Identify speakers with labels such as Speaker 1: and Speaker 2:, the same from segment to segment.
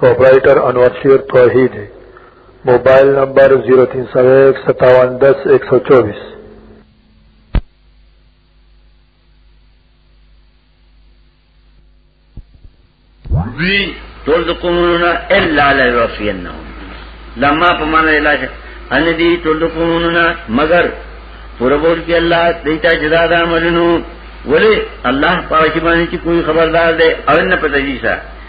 Speaker 1: پروپرائیٹر انور شیر توحید موبایل نمبر 03015710124
Speaker 2: دوی ټول د قومونو الا لا یوفینهم لما په معنا علاج ان دي ټول د قومونو مگر پورا بول کې الله دیتا جزا د عملونو ولی الله پاک باندې کوئی خبردار دی او نه پتہ جیسا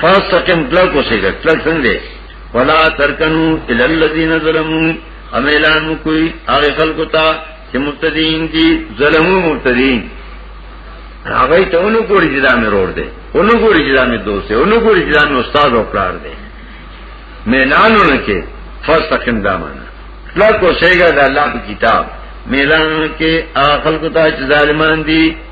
Speaker 2: فاستقم کلک اوسې ګټ کلک څنګه ولا ترکنو الى الذين ظلموا امیلان کوئی هغه خلکو ته چې مبتدین دي ظلمو مبتدین هغه ته اونو ګوري چې دا مې روړ دي اونو ګوري چې دا مې دوست دي اونو ګوري چې دا مې استاد او پلار دي مینانو نه کې فاستقم دا معنا کلک اوسې ګټ الله په کتاب میلان کې هغه خلکو ته چې ظالمان دي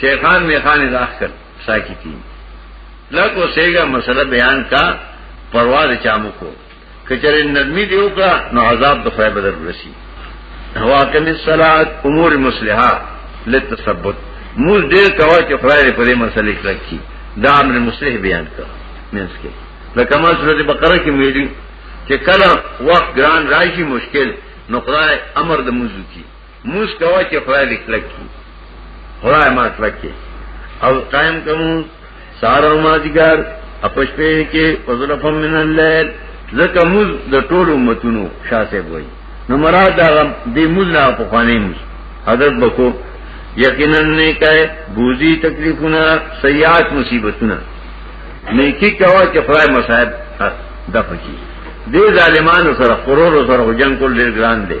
Speaker 2: شیخان میخان راخ کر ساکی تھی لگ و سیگا مسئلہ بیان کا پرواد چامو کو کچرے نرمی دیو کا نو عذاب دخوائے بدر رسی واقم السلات امور مسلحہ لتثبت مول دیر کوا چی خدای پر مسئلے کلک کی دا امر مسلح بیان کا منس کے لکه ما سورۃ بقره کې ویلي چې کله وخت ګران راشي مشکل نو خدای امر د موضوع کی موږ کوا چې خدای لیکلک کی خدای ما کلک کی او قائم کوم سارا او مازیګر اپش په کې وظلف من الليل ځکه موږ د ټول امتونو شاسه وای نو مراد دا د موږ نه په خوانې موږ حضرت بکو یقینا نه کای بوزي تکلیفونه سیئات مصیبتونه نیکی کوا چې خدای مصائب دفع کی دې ظالمانو سره قرور سره جنگ کول ډیر ګران دی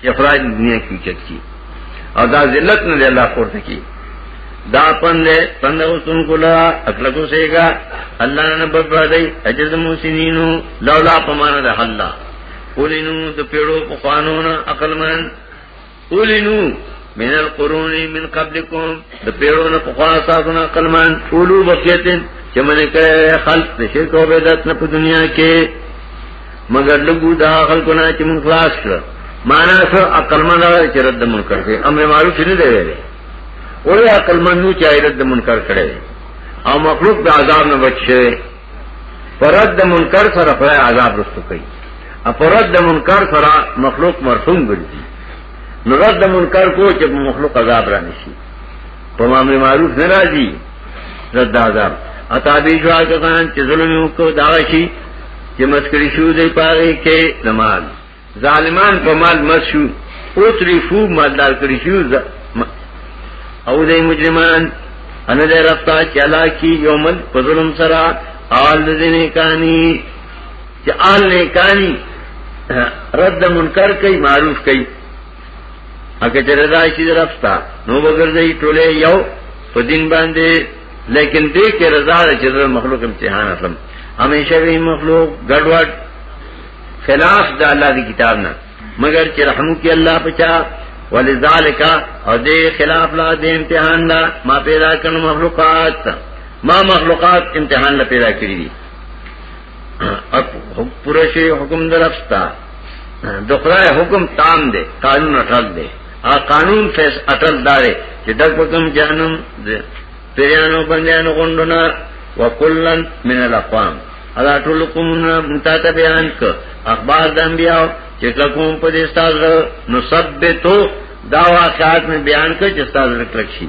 Speaker 2: چې افراد دنیا کې چت کی او دا ذلت نه الله پورته کی دا پند پند وسن کولا اکل کو سیگا الله نه بربادای اجر موسینینو لولا پمانه ده الله اولینو د پیړو په قانون عقل من اولینو من القرون من قبلكم د پیړو نه په خوا تاسو نه قلمان اولو بقیتن چې منه کړه خلق د شرک او بدعت نه په دنیا کې مگر لګو دا خلکو نه چې مون خلاص کړ معنا سو عقل مند چې رد منکر کړي امر معروف نه دی ویلي اولې عقل مند نو چې رد منکر کړي او مخلوق د عذاب نه بچ شي پرد منکر سره خدای عذاب رسو کوي اپرد منکر سره مخلوق مرحوم ګرځي نو رد د منکر کو چې په مخلوق عذاب را نشي په امر معروف نه راځي رد عذاب اتابي جوا کسان چې ظلم وکړو دا شي چې مسکري شو دی پاره کې زمان ظالمان په مال مسو او تریفو مالدار کړی شو او دې مجرمان ان دې رب ته چلا کی یومن په ظلم سره آل دې نه کانی چې آل نه کانی رد منکر کوي معروف کوي اګه چې رضا شي درفتا نو وګرځي ټوله یو په دین باندې لیکن دې کې رضا چې د مخلوق امتحان اصلم همیشه وی مخلوق ګډوډ خلاف د الله دی کتاب نه مگر چې رحم کې الله پچا ولذالک او دې خلاف لا دې امتحان لا ما پیدا کړم مخلوقات ما مخلوقات امتحان لا پیدا کړی دي پورا شي حکم درښتا د خدای حکم تام دی قانون اٹل دی ا قانون فیس اٹل دار چې د حکم جهنم دی پیرانو بندیانو غوندونه وکلن من الاقوام ادا ټول قومونه متاته بیان ک اخبار د انبیاء چې کوم په دې ستاسو نو ثبتو دا واقعات می بیان ک چې ستاسو کلک شي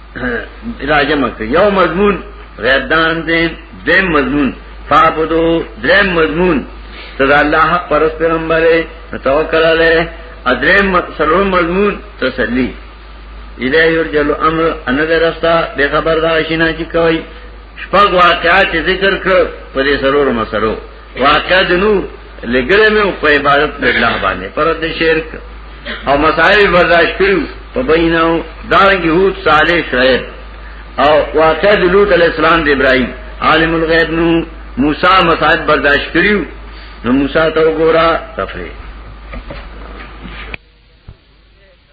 Speaker 2: راجم کړ یو مضمون غیب دان دې دیم مضمون فابدو دریم مضمون تدا الله حق پرس پیغمبر توکل علیه ادریم سلام مضمون تسلی اله یرجل امر ان درستا به خبر دا شینه چې کوي شپږ واقعات ذکر کړ په دې سرور مسلو واقع دنو لګره مې په عبادت د الله باندې پر د شرک او مسائل برداشت کړو په بینو دارنګ یهود صالح شعیب او واقع د لوط علی السلام د ابراهیم عالم الغیب نو موسی مسائل برداشت کړو نو موسی ته وګوره تفریح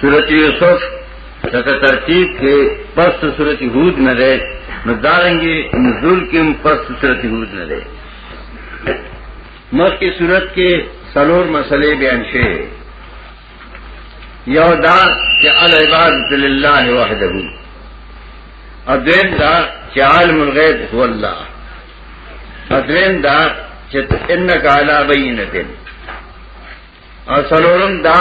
Speaker 2: سورت یوسف لکه ترتیب کې پس سورت هود نه ده نو دارنګي نزول کې هم پس سورت هود نه ده مخکې سورت کې سلور مسلې بیان شوه یو دا چې العبادت لله وحده او دین دا چې عالم الغیب هو الله ادوین دا چې انک علی بینتن او سلورم دا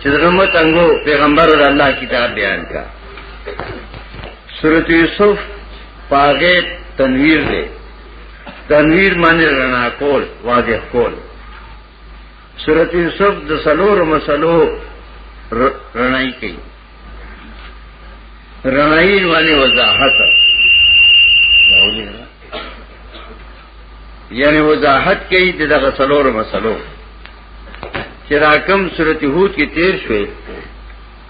Speaker 2: چې رحمت انګو پیغمبر د الله کتاب بیان کا سورۃ یوسف پاغه تنویر دی تنویر معنی رڼا کول واضح کول سورۃ یوسف د سلور مسلو رڼای کوي رنائی معنی وضاحت یعنی وضاحت کئی دی دغا سلور مسلو چی راکم صورت حود کی تیر شوی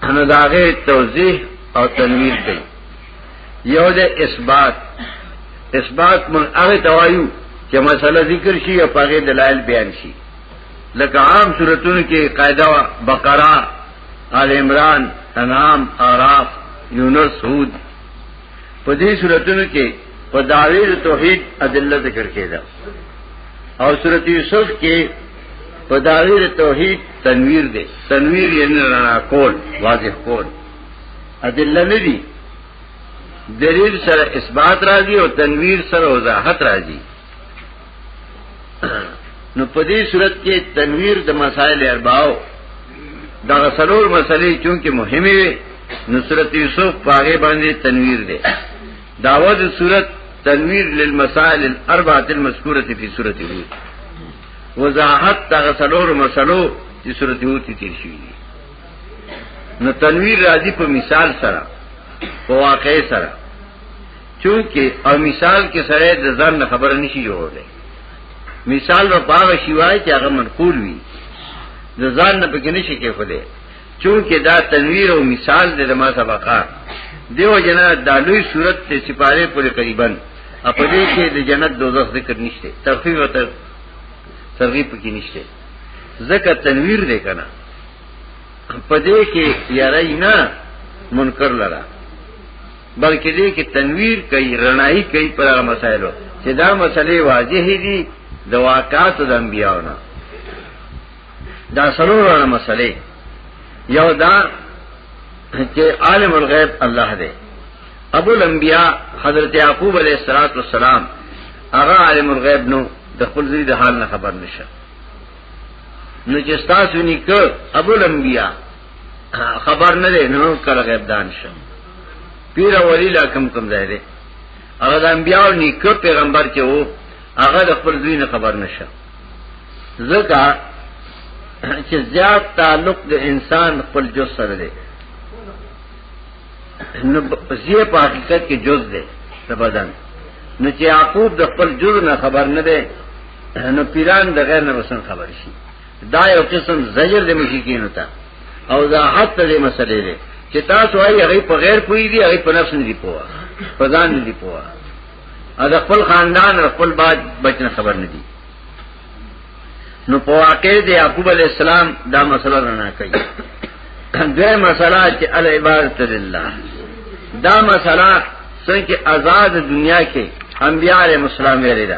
Speaker 2: انو داغی توضیح او تنویر دی یو دی اثبات اثبات من اغی توایو چی مسئلہ ذکر شی یا پاگی دلائل بیان شی لکه عام صورتونو کې قاعده بقره آل عمران انعام اعراف یونس هود په دې سوراتونو کې په داوی د توحید ادله ذکر کېده او سورۃ یوسف کې په داوی د توحید تنویر ده تنویر یې نه رڼا کول واضح کول ادله نه دي دلیل سره اثبات راځي او تنویر سره وضاحت راځي نو په دې صورت کې تنویر د مسائل ارباو دا سلور مسلې چونکه مهمه وي نو صورت یوسف پاغه باندې تنویر دی داوود صورت تنویر للمسائل الاربعه المذکوره فی سورۃ هود وضاحت دا سلور مسلو چې سورۃ هود کې تیر شوی دی نو تنویر راځي په مثال سره په واقع سره چونکه او مثال کې سره د ځان نه خبره نشي جوړولای مثال و باغ شیوای چې هغه منقول وي د ځان نه پکې نشي کې خو دې چونکه دا تنویر او مثال د ما سبقه دیو جنا د لوی صورت ته سپاره پورې قریبا په دې کې د جنت دوزخ ذکر نشته ترغیب او ترغیب پکې نشته ځکه تنویر دې کنه په دې کې یارای نه منکر لره بلکې دې کې تنویر کوي رڼایي کوي پر هغه مسایلو چې دا مسلې واضح دي د واقعاتو د انبیاونه دا سرورانه مسلې یو دا چې عالم الغیب الله دی ابو الانبیاء حضرت یعقوب علیہ الصلوۃ والسلام هغه عالم الغیب نو د خپل ځای د حال نه خبر نشه نو چې تاسو نیکه ابو الانبیاء خبر نه دی نو کله غیب دان شم پیر ولی لا کم کم ځای دی هغه د انبیاء نیکه پیغمبر چې وو هغه د خپل دوی نه خبر نشه ځکه چې زیات تعلق د انسان خپل جز سره دی نو زیه په حقیقت کې جز دی د بدن نو چې یعقوب د خپل جز نه خبر نه دی نو پیران د غیر نه وسن خبر شي دا یو قسم زجر د مشکینو ته او دا حتی د مسلې ده چې تاسو وايي هغه په غیر پوي دي هغه په نفس نه دي پوها په ځان نه دي پوها ا د خپل خاندان او خپل باج بچنه خبر نه دي نو په واقع د یعقوب علی السلام دا مسله نه کوي دوی مسله چې ال عبادت لله دا مسله څنګه آزاد دنیا کې انبیاء علیهم السلام ویل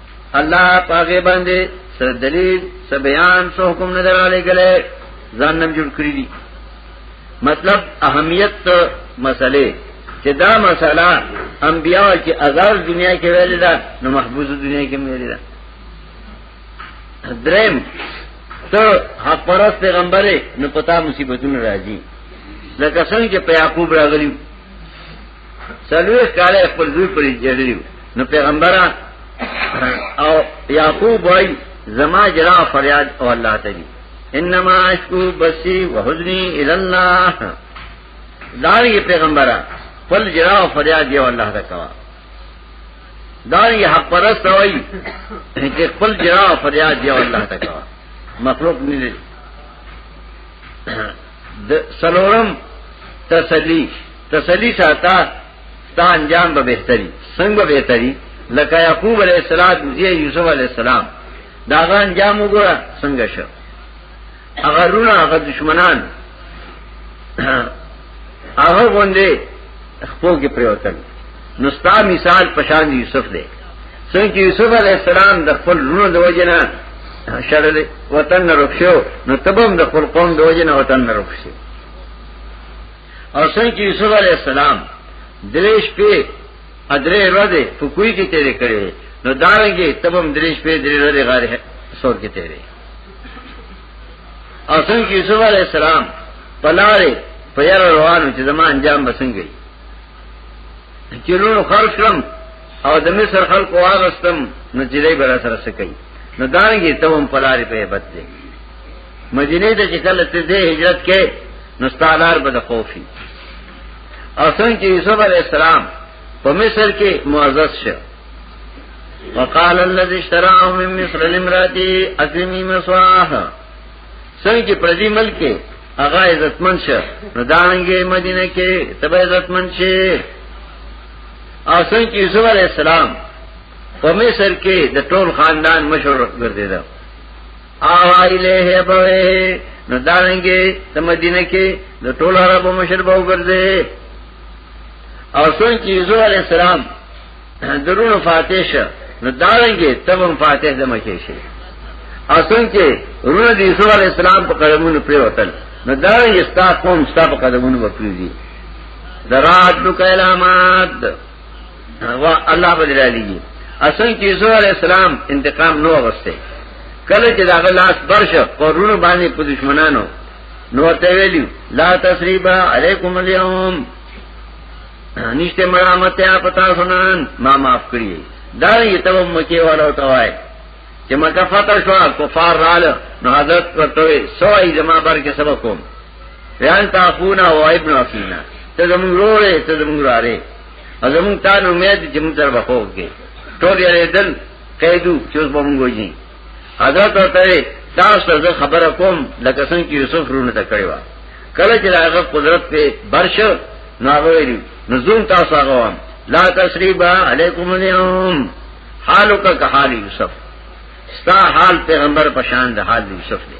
Speaker 2: الله پاګه باندې سر دلیل سر بیان سو حکم نه دراله غلې ځان نم جوړ کړی دي مطلب اهمیت مسئله چې دا مسئله انبیاء کې ازار دنیا کې ویل دا نو محبوس دنیا کې ویل دا درم ته حق پرست پیغمبر نه پتا مصیبتونه راځي لکه څنګه چې په یعقوب راغلی سلوی کاله خپل زوی پر جړلی نو پیغمبر او یعقوب وای زما جرا فریاد او الله ته دی انما اشکو بسی وحزنی الی الله داری پیغمبر خپل جرا او فریاد یو الله ته کوا داری حق پرست وای چې خپل جرا او فریاد یو الله ته کوا مخلوق نه سلورم تسلی تسلی ساته ستا انجام به بهتري څنګه به بهتري لکه یعقوب علیہ السلام زی یوسف علیہ السلام داغه انجام وګوره څنګه شو هغه رونه هغه دشمنان هغه باندې خپو کې پریوتل نو ستا مثال پشان یوسف دی څنګه یوسف علی السلام د خپل رونو د وجنه شړل وطن نه رخصو نو تبم د خپل قوم د وجنه وطن نه رخصو او څنګه یوسف علی السلام دریش په ادرې ورځې په کوی کې تیرې کړې نو دارنګي تبم دریش په درې ورځې غاره سور کې تیرې اصل کې یوسف علی السلام پلاره په یار روانو چې زما انجام بسنګي چې لونو خرج کړم او د مصر خلق واغستم نو چې دای بر سره سکی نو دانګي ته هم پلاره په hebat دی مدینه ته چې کله ته دې هجرت کې نو ستالار به د خوفي اصل کې یوسف علی السلام په مصر کې معزز شه وقال الذي اشتراه من مصر لامراته اكرمي مسواها څنګه چې پردي ملک کې هغه عزتمن شه نو دانګې مدینه کې تبه عزتمن شي او څنګه چې یوسف علی السلام په مصر کې د ټول خاندان مشر ګرځیدل آوا الیه بوی نو دارنګي د مدینه کې د ټول عربو مشر به وګرځي او څنګه چې یوسف علی السلام درونو فاتح شه نو دارنګي تبم فاتح د مکه شي او څنګه چې رونه د یوسف علی السلام په قدمونو پرې وتل نو دارنګي ستا قوم ستا په قدمونو وپریږي درات لو کلامات الله بدر علی جی اسن کې یوسف علی السلام انتقام نو وسته کله چې دا لاس برشه قرونه باندې په دشمنانو نو ورته ویلو لا تسریبا علیکم اليوم نشته مرامت یا پتا سنان ما معاف کړی دا یې ته مکه والا توای چې مکه فتح شو کفار رااله نو حضرت ورته سوای زما بر کې سبق کوم یان تاخونا و ابن اخینا ته زمون روړې ته زمون راره زمون تا نو امید چې مون تر بخو کې ټول یې دل قیدو چې اوس به مونږ وځي حضرت ته تاسو ته خبره کوم لکه څنګه چې یوسف رونه ته کړی و کله چې هغه قدرت په برش نو هغه ویلو نزوم تاسو هغه وام لا تسریبا علیکم اليوم حالو کا حال یوسف ستا حال پیغمبر پشان د حال یوسف دی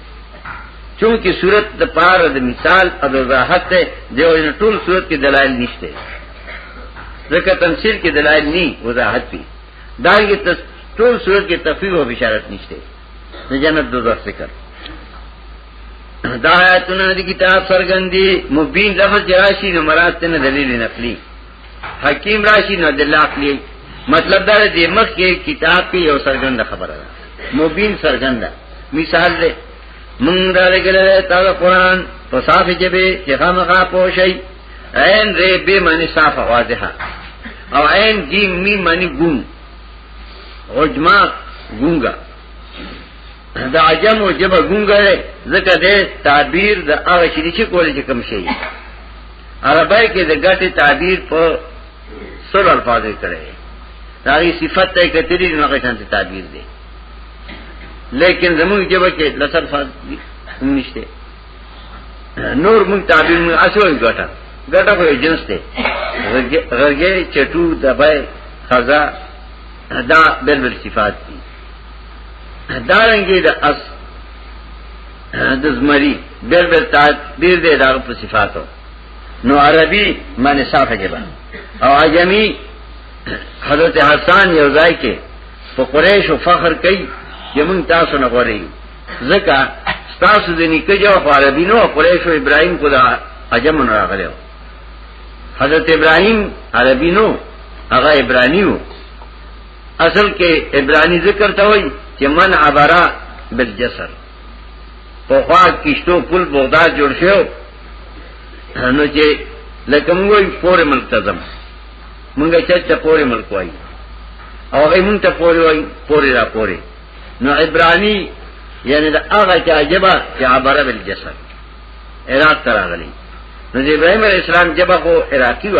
Speaker 2: چونکه صورت د پاره د مثال او د وضاحت ته دیو جن ټول صورت کې دلایل نشته ځکه تمثيل کې دلایل ني وضاحت دي دا یې ټول صورت کې تفسیر او بشارت نشته د جنت دوزخ ذکر دا آیاتونه د کتاب سرګندی مبین لفظ راشي نو مراد ته دلیل نقلی حکیم راشی نو دلاق لی مطلب دا دی مخ کې کتاب کې یو سرګند خبره ده مبین سرګند مثال دی مونږ دا لګل تا قرآن په صافه جبه چې خامخا پوشي عین ری به معنی صافه واضحه او عین جیم می معنی ګون عجما ګونګا دا عجم او جبه ګونګه ځکه دې تعبیر د هغه شي چې کولې چې کم شي عربی کې د ګټې تعبیر په سر الفاظ کړي داغي صفت ته کتلی نو هغه شان تعبیر دی لیکن زموږ جبه کې لسر فاظ نشته نور موږ تعبیر موږ اسوي ګټه ګټه په جنس ته غرګې چټو دبای خزا دا بلبل صفات دي دارنګي د اس د زمری بیر بیر تا ډیر دی دا په صفاتو نو عربي معنی صافه کې باندې او عجمی حضرت حسان یو ځای کې په قریش فخر کوي چې موږ تاسو نه غوړی ځکه تاسو د نیکه جو عربي نو قریش او ابراهيم کو دا عجم نه راغلو حضرت ابراهيم عربي نو هغه عبراني وو اصل کې عبرانی ذکر ته وای چې من عبرا بالجسر په خوا کشتو پل بغداد جوړ شو نو چې لکه موږ پورې ملک ته ځم موږ چې ته پورې ملک وای او ایمون ته پورې وای پورې را پورې نو عبرانی یعنی دا هغه چې عجبا چې عبره بل جسد عراق تراغلی نو ابراهيم عليه السلام جبا خو عراقي و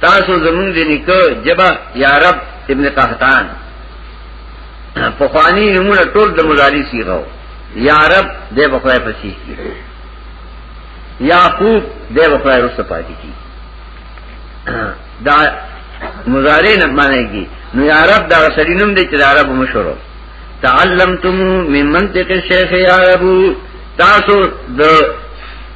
Speaker 2: تاسو زمون دې نکو جبا یا رب ابن قحطان په خواني نمونه ټول د مضارع صيغه یا رب دې بخوای پسې کی یعقوب دې بخوای رسو پاتې کی دا مضارع نه معنی کی نو یا رب دا سړی نوم دې چې دا رب مشورو تعلمتم من منطق الشيخ يا ابو تاسو د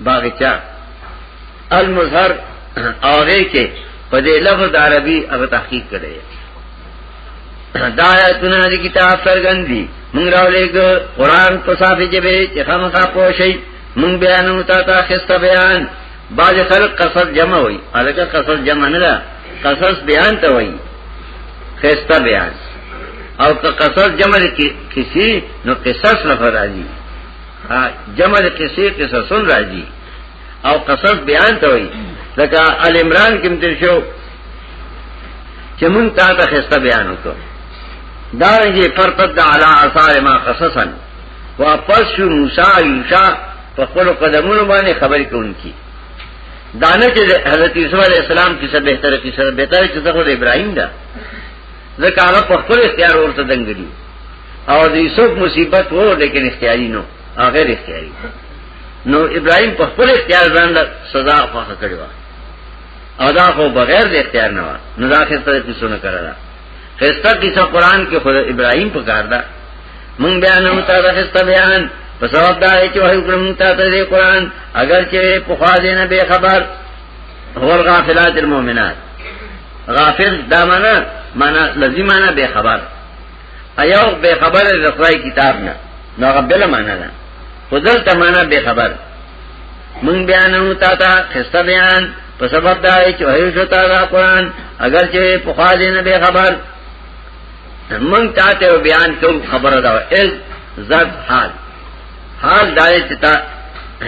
Speaker 2: باغچا المظهر اوغه کې په دې لفظ عربي هغه تحقیق کړي دا آیتونه د کتاب سرګندي موږ راولېګ قران په صافي جبه چې خامخا پوښي موږ بیانو تا ته خسته بیان باج خلق قصد جمع وي الګه قصد جمع نه ده قصص بیان ته وي خسته بیان او که قصص جمع کسی نو قصص لفظ راځي جمع د قصې قصصن راځي او قصص بیان ته وي لکه ال عمران کې متر شو چې مونږ تا ته خسته بیان وکړو دا رنګه فرتد علی آثار ما قصصا واپس شو موسی یوشا په خپل قدمونو باندې خبرې کوونکی دانه چې حضرت یوسف علی السلام کیسه به تر کیسه به تر چې د ابراهیم دا ځکه هغه په خپل اختیار ورته دنګلی اور یوسف مصیبت ہو لیکن اختیاری نو غیر اختیاری نو ابراہیم پر خپل اختیار باندې سزا فاخه کړی و ادا خو بغیر د اختیار نه و نو دا خسته کیسو نه کړل خسته کیسه قران کې خود ابراهیم په کار ده مونږ بیان هم تا دا خسته بیان په سبب دا چې وحی کړم تا ته قرآن اگر چې په خوا دې نه به خبر هو الغافلات المؤمنات غافل دا معنا معنا لازم معنا به خبر ایاو بے خبر رخوائی کتاب نا نو اگر بلا مانا دا خودل تا مانا بے خبر منگ بیانو تا تا خستا بیان پا سبب دا ہے چو حیو شتا دا قرآن اگر چو پخوا دینا بے خبر منگ تا تا بیان کیوں خبر دا از زد حال حال دارے چو تا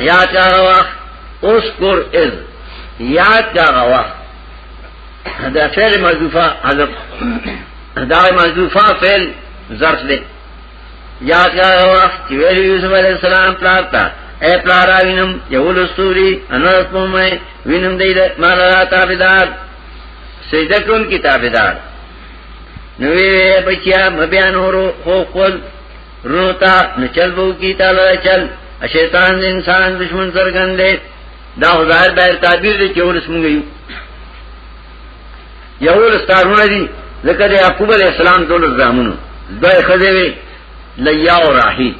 Speaker 2: یاد کا غواخ اس کور از یاد کا غواخ دا فعل محذوفه حذف دا محذوفه فعل ظرف دی یا کیا وخت چې ویل یوسف علی السلام پلار ته اے پلارا وینم یو لستوري انور پومې وینم دې مال را تابعدار سجده کون کی تابعدار نو وی بچیا مبیان ورو خو خپل روتا نو چل بو کی تعالی چل شیطان انسان دشمن سرګندې دا ظاهر بهر تعبیر دی چې ولس مونږ یو یو ولس تارونه دي ځکه د یعقوب علی السلام ټول زامنو دوی خځه وی لیا او راحیل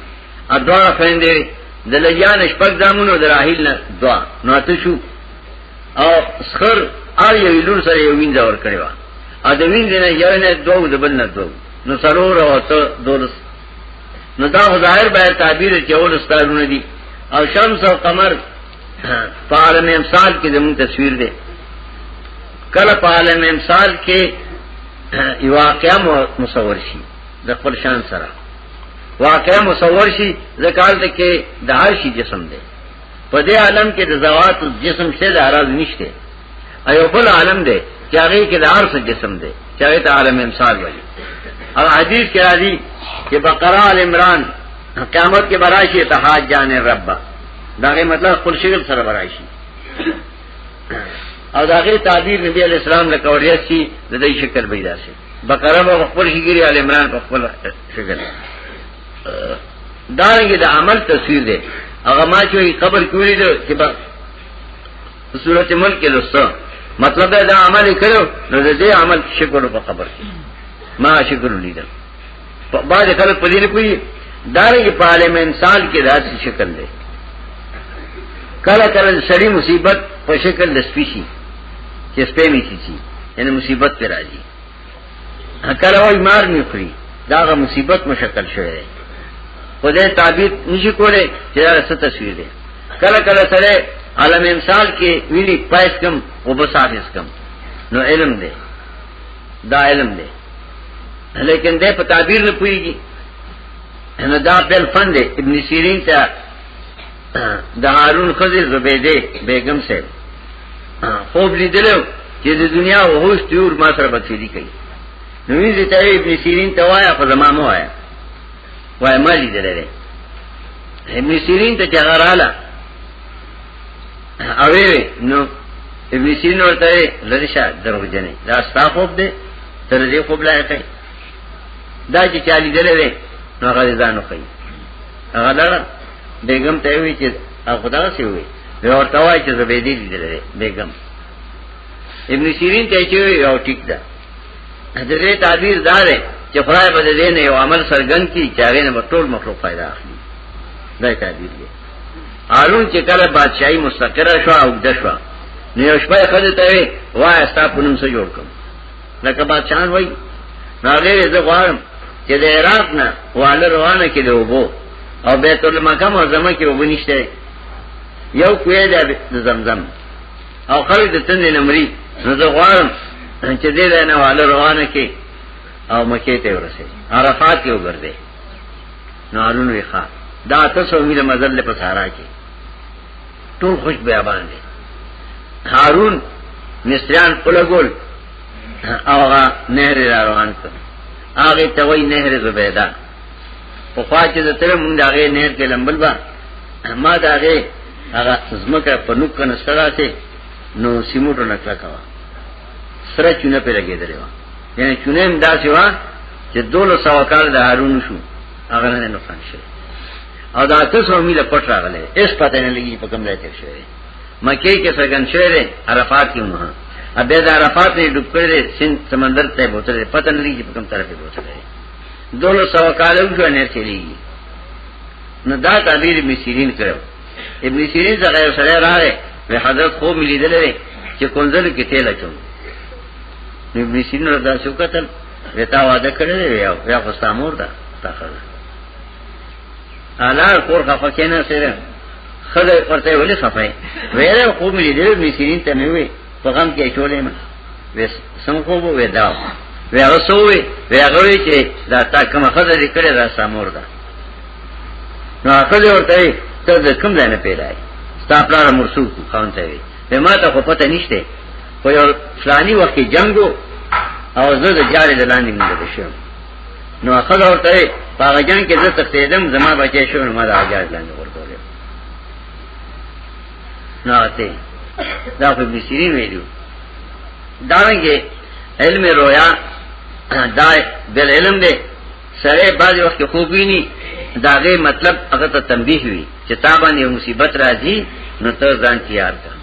Speaker 2: ادوا فیندې د لیا نشپک زامنو د راحیل نه دوا نو ته شو او سخر ار یو لور سره یو وینځ ور کړی و ا د وینځ نه یو نه دوه د بل نه دوه نو سرور او ته دولس نو دا ظاهر به تعبیر چې اول استادونه دي او شمس او قمر په عالم امثال کې زموږ تصویر دی کله په عالم امثال کې یو واقعا مصور شي د خپل شان سره واقعا مصور شي ځکه ته کې د هر شي جسم دی په دې عالم کې د زوات جسم څخه د اراض نشته ایو بل عالم دی چې هغه کې د عرش جسم دی چې هغه ته عالم امسال وایي او حدیث کې راځي چې بقره ال عمران قیامت کې براشي ته حاج جان رب داغه مطلب خپل شغل سره براشي او داغه تعبیر نبی علی السلام له کوریه سي د دې شکل پیدا شي بقره په خپل شګری ال عمران په خپل شګل دارنګه د عمل تصویر دی هغه ما چې قبر کولی دی چې سورت ملک کې لسته مطلب دا عمل کړو نو دې عمل شکر په خبر کې ما شکر لیدل په باج خلک په دې نه کوي دارنګ په عالم انسان کې داسې شکل دی کله کله سړی مصیبت په شکل لسپیشي چې سپېمې شي یعنی مصیبت پر راځي کله وای مار نه خوري داغه مصیبت مشکل شوی دی په دې تعبیر نشي کوله چې دا ست تصویر دی کله کله سره عالم امثال کې ویلي پایس کم او بسافس کم نو علم دی دا علم دی لیکن دې په تعبیر نه پويږي نو دا بل فن دی ابن سیرین ته د هارون خزه زبیده بیگم صاحب خوب لیدلو چې د دنیا او هوش تیور ما سره بچی کوي نو یې ته ابن سیرین ته وایا په زمامو وایا وای ما لیدلې ابن سیرین ته چغراله اوی نو ابن سیرین ورته لری شه درو جنې دا ستا خوب دی تر دې خوب لایقې دا چې چالي دلې نو غریزانو کوي هغه لړه بیگم ته وی چې خدا سي وي نو ورته وای چې زبیدی لیدل بیگم ابن سیرین ته چې یو ټیک ده حضرت تعبیر دار چې خدای په دې نه یو عمل سرګن کی چې هغه نه ټول مخلوق فائدہ اخلي دا تعبیر دی هارون چې کله بادشاہي مستقره شو او د شو نو یو شپه خدای ته وای ستا پونم سره جوړ کوم لکه بادشاہان وای ناغه زه غواړم چې د عراق نه واله روانه کې دی وبو او بیت المقام او زمه کې وبنيشته یو کوی د زمزم او خلک د تند نمرې نو زه غواړم چې دې نه واله روانه کې او مکه ته ورسې عرفات کې وګرځي نو هارون وی ښا دا تاسو مې مزل په سارا کې ټول خوش بیابان دي هارون مصریان اولګول اوغه نهر را روان کړ هغه ته وای نهر زبیدا په خوا چې د تر مونږ دغه نهر کې لمبل با ما دغه هغه زمکه په نوک کنه سره سي نو سیموټو نه کړکوا سره چونه په لګې درې و یعنی چونه هم داسې و چې دوله سو کال د هارون شو هغه نه نقصان شي او دا تاسو مې له پټ راغله اس پته نه لګي په کوم ځای کې شوی مکه کې څنګه شوی عرفات کې مه ا به د عرفات نه ډوب کړی سند سمندر ته بوتل پته نه لګي په کوم طرف کې بوتل دونو سو کال وګړو نه چلی نو دا تعبیر می سیرین کړو ابن سیرین څنګه یو سره راغی په حضرت خو ملي دلې چې کونځل کې تیل اچو ابن سیرین رضا شو قتل وتا وعده کړی وی او بیا خو سامور ده تا خبره انار کور خفه کینا سره خدای ورته ولې خفه ویره خو مې دې مې سینې ته مې وې په غم کې چولې ما وس سم خو وې دا وې هغه سوې وې هغه وې چې دا تا کوم خدای دې کړې دا سامور ده نو خدای ورته ته د کوم ځای نه پیدا یې ستا پلار مرسو کو خان ته وې به ما ته خو پته نشته په یو فلاني وخت کې جنگو او زه د جاري د لاندې مونږ شوم نو اخذ ورته پاغه جنگ کې زه تختیدم زما بچی شو نو ما دا اجازه لاندې ورکول نو ته دا په بشری ویلو دا رنګه علم رویا دا بل علم دی سره بعض وخت خوب ویني داغه مطلب هغه ته تنبیه وی چې تا باندې مصیبت راځي نو ته ځان تیار کړه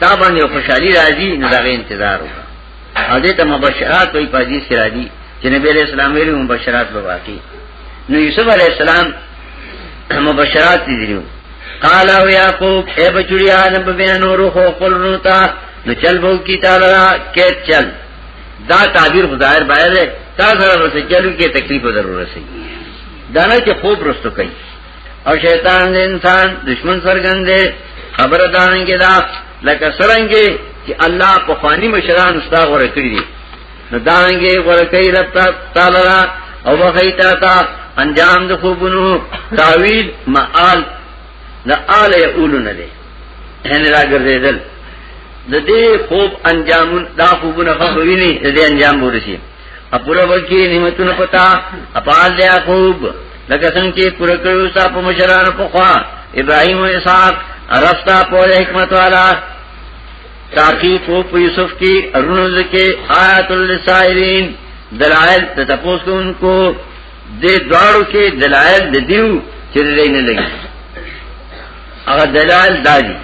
Speaker 2: تا باندې خوشحالي راځي نو داغه انتظار وکړه او دې ته مبشرات وي په دې سره دي چې نبی علیہ السلام ویلي مبشرات به واقعي نو یوسف علیہ السلام مبشرات دي دیو قال او یعقوب اے بچڑی آدم بیا نور خو قل روتا نو چل بو کی تعالی کې چل دا تعبیر خدای باید تا سره ورسې چلو کې تکلیف ضرور رسي دانه چې خوب رستو کوي او شیطان د انسان دشمن سرګند دی خبره دانه کې دا لکه سرنګي چې الله په فانی مشران ستا غره کړی دي نو دانګي غره کوي رب تعالی او بخیتا تا انجام د خوبونو تعویل معال د آل یقولون دی هنه را ګرځیدل د دې خوب انجامون دا خوبونه خووی نه دې انجام ورسی اپورا وکی نعمتونه پتا اپال دیا خوب لکه څنګه چې پوره کړو صاحب مشران په خوا ابراهيم او اسحاق رستا په حکمت والا تحقیق او په یوسف کې ارونو کې آیات للسائلین دلائل ته تاسو کوونکو د دواړو کې دلائل د دیو چې لري نه لګي هغه دلائل دادي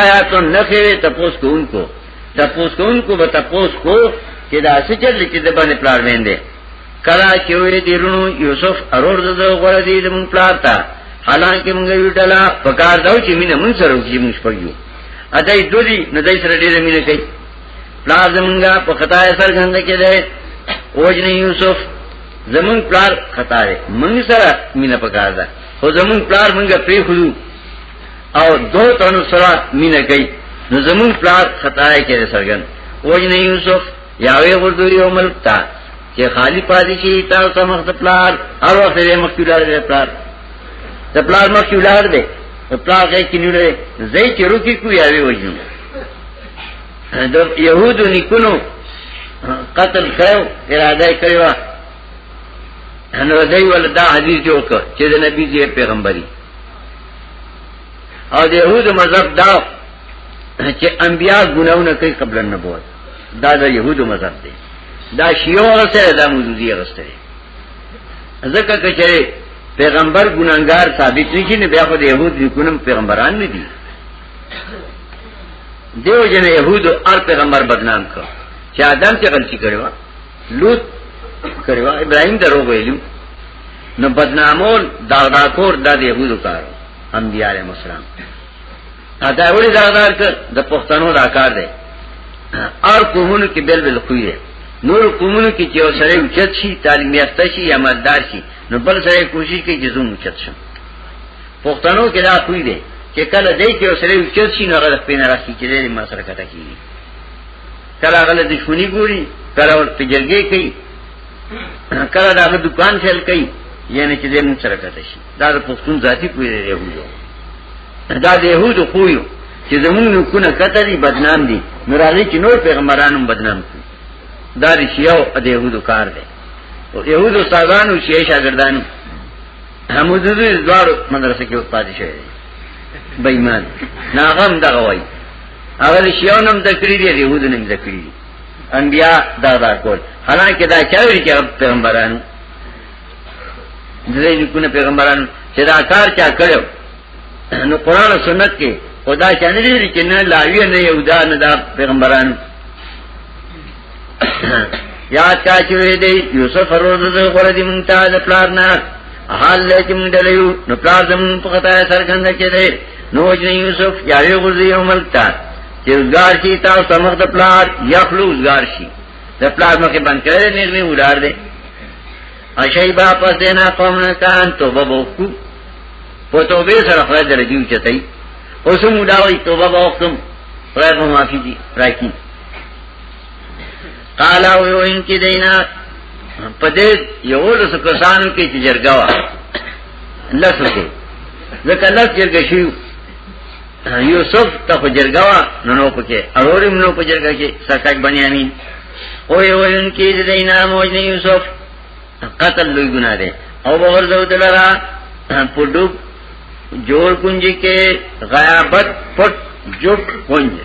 Speaker 2: آیات نخې تاسو کوونکو تاسو کوونکو به تاسو کو چې دا سچل چې د باندې پلان ویندې کلا چې وې دیرونو یوسف ارور د غره دی د مون پلار ته حالانکه موږ یو ډلا پکار داو چې مینه مون سره وکړي موږ پږو اته دوی نه دای سره ډیره مینه کوي پلار زمونږه په خطا اثر غند کې ده اوجنه یوسف زمون پلار خطا ده موږ سره مینه پکار ده خو زمون پلار موږ پری خو او دو تنو سره مینه کوي نو زمون پلار خطا کې سرګن اوجنه یوسف یاوی غردو یو ملک تا چه خالی پاتی شی تاو تا مخت پلار هر وقت دی مختی لار دی پلار دا پلار مختی لار دی دا پلار غیر کنیو لار دی زی چه روکی کو یاوی وجنو دا یهودو نکنو قتل کرو اراده کرو نو دای ول دا حدیث جوړ کړ چې د نبی دی پیغمبري او د يهود مذهب دا چې انبیا ګناونه کوي قبل النبوت دا د يهودو مذهب دی دا شیعه غسته دا موجودی غسته ځکه کچره پیغمبر ګناګار ثابت نشي نه بیا خو د يهود لیکونم پیغمبران نه دي دیو جن يهود او پیغمبر بدنام کړ چې آدم ته غلطي کړو لوط کړو ابراهيم درو ویلو نو بدنامول داغداکور دا د يهودو کارو انبيار مسلمان دا وړي دا کار ک د پښتنو دا کار دی اور قومونو کې بل بل خوې دی نور قومونو کې چې سره اوچت شي تعلیم یافته شي یا مالدار شي نو بل سره کوشش کوي چې زوم اوچت شم پښتنو کې دا خوې دی چې کله دې کې سره اوچت شي نو هغه په نه راځي چې دې ما سره کته کیږي کله هغه د شونی ګوري کله ور تجرګې کوي کله دا دکان فعل کوي یعنی چې دې موږ سره کته شي دا د پښتون ذاتی کوی دی یهودو دا د یهودو کویو چې زمونږ نو کو نه کته دي بدنام دي نو راځي چې نور پیغمبرانو بدنام کوي دا د شیعو د یهودو کار دی او یهود استادانو شیعه شاګردانو همدوی دوارو مدرسې کې پاتې شوی دی بېمان ناغم دا وایي هغه شیعو نم ذکرې دي یهود نم ذکرې دي انبیا دا دا کول حالانکه دا چا ویل چې پیغمبرانو دې نکونه پیغمبران چې دا کار چا کړو نو قران او سنت کې خدا شان دې چې نه لاوی نه یو دا نه دا پیغمبران یاد کا چې دې یوسف ورور دې غره دې مونږ ته د پلار نه حال له چې مونږ دلیو نو پلار زمون په خطا سرګند کې دې نو چې یوسف یاوی غزي عمر تا چې ګار شي تاسو مخ د پلار یخلو ګار شي د پلاز مخه بند کړی نه می ولار دی اشی با پس دینا قوم نه کان توبه وکړو په توبه سره خدای درجه چتای اوس موږ دا وی توبه وکړم خدای په معافی دی راکی قال او ان کی دینا په دې یو لس کسانو کې چې جرګا وا لسو کې ځکه لس جرګه شیو یوسف ته په جرګه وا ننو پکې اوروري منو په جرګه کې سکک بنیامین او یو ان کې د دینا موجنه یوسف قتل لوی ګناه ده او باور زو دلرا په ډوب جوړ کنجي کې غیابت پټ جوړ کنجي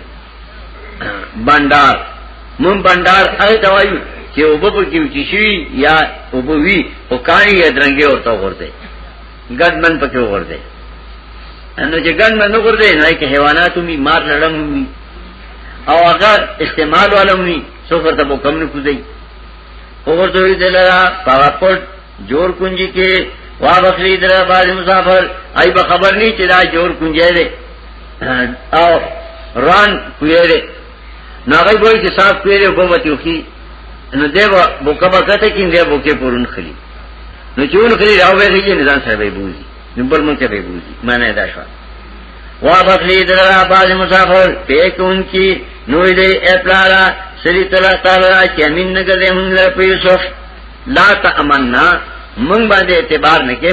Speaker 2: بندار مون بندار هغه دوایو چې وبو کې چې شي یا وبو وی او کاری درنګي ورته ورته ګډ من پکې وګرځي نو چې ګډ من وګرځي نه کې حیوانات می مار لړم می او هغه استعمال ولوم ني څو ورته په کم نه کوزي وګورته وی دلرا پاورپورت جوړ کنجي کې وا بخری در باز مسافر ای به خبر ني چې دا جوړ کنجي دی او روان کوی دی نو هغه وایي چې صاحب پیری په وتی وکي نو دی به بوکا بکته کې دی بوکې پورون خلی نو چې ون خلی راو به یې نظام سره به بوزي نو بل مونږ ته به بوزي معنی دا شو وا بخلی درا باز مسافر پیک ان کی نوې دې اپلارا سری تعالی تعالی چې امین نه ګرځې مونږ له پیسو لا تمنا مونږ باندې اعتبار نه کې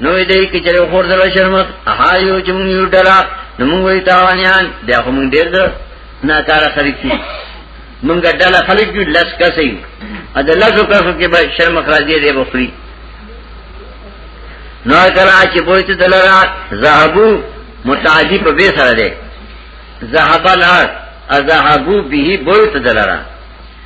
Speaker 2: نو دې کې چې خور دلو شرمخ هايو چې مونږ یو ډلا نو مونږ وی تاوانيان بیا هم ډېر ده ناکاره خلک دي مونږ ډلا خلک دي لس کسې ا د لاسو کسو کې به شرمخ راځي دې بخري نو کله چې پوهې ته دلرا زهبو متعدی په به سره ده زهبا لار ازهبو به بوت دلرا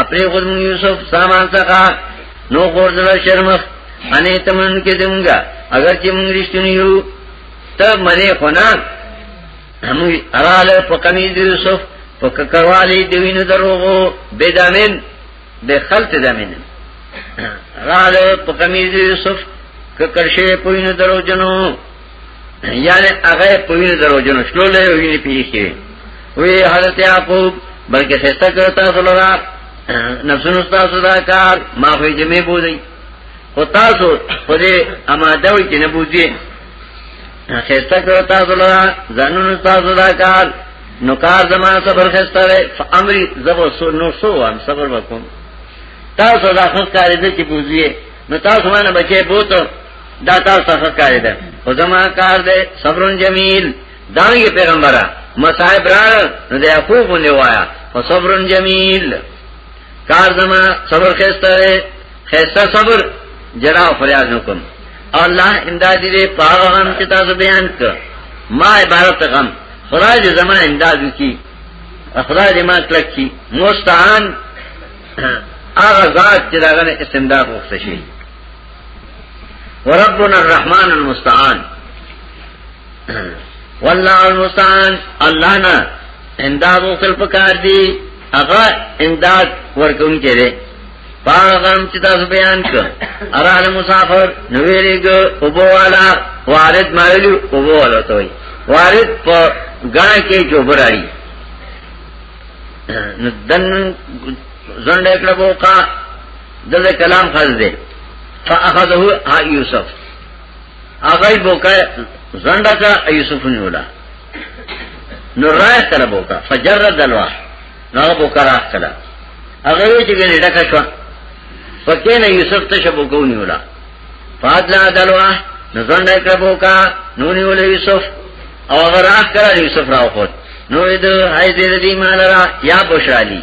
Speaker 2: اپری خود من یوسف سامان سقا نو خوردل شرمخ انه تمن کې دمګه اگر چې موږ رښتونی یو ته منه خونا هم اراله په کمی د یوسف په ککوالی د وینو دروغو بيدامن د خلط دامن رااله په کمی د یوسف ککرشه په وینو درو جنو یعنی هغه په وینې دروژنو شلولې او وینې پیښې کړې وی حضرت یعقوب بلکې خسته کړ تاسو لرا نفسونو تاسو دا کار ما خو یې جمع بوزي خو تاسو په دې اماده وي چې نه بوزي خسته کړ تاسو لرا ځانونو تاسو دا کار نو کار زما صبر خسته وي امري زبر سو نو سو هم صبر وکوم تاسو دا خو کار دې چې بوزي نو تاسو باندې بچي بوته دا کار څخه کاری ده او زما کار ده صبر جمیل دانګي پیغمبره مصائب را نو ده خو باندې وایا فصبر جمیل کار زما صبر خسته خسته صبر جڑا فریاد نکم الله امداد دې پاغه غم چې تاسو بیان کړ ما عبارت غم خدای دې زما امداد وکي خدای دې ما کلک کی مستعان هغه ذات چې داغه استمداد وخت شي وربنا الرحمن المستعان والله المستعان الله نه امداد او خپل پکار دی هغه امداد ورکون کړي پاغم چې تاسو بیان کړ اراله مسافر نو ویریګ او بوالا وارد مالو او بوالا توي وارد په غړا کې جوبرای نو دن زنده کړه بوکا دغه کلام خاص دی فاخذه یوسف هغه بوکا زنده کا یوسف نیولا نو راځ تر بوکا فجرد دلوا نو بوکا راځ تر هغه چې ګنې ډکه شو پکې نه یوسف ته شبو کو نیولا فاطلا دلوا نو زنده کا بوکا نو نیول یوسف او هغه راځ کړه یوسف راو خود نو دې هاي دې دې مال را یا بشالی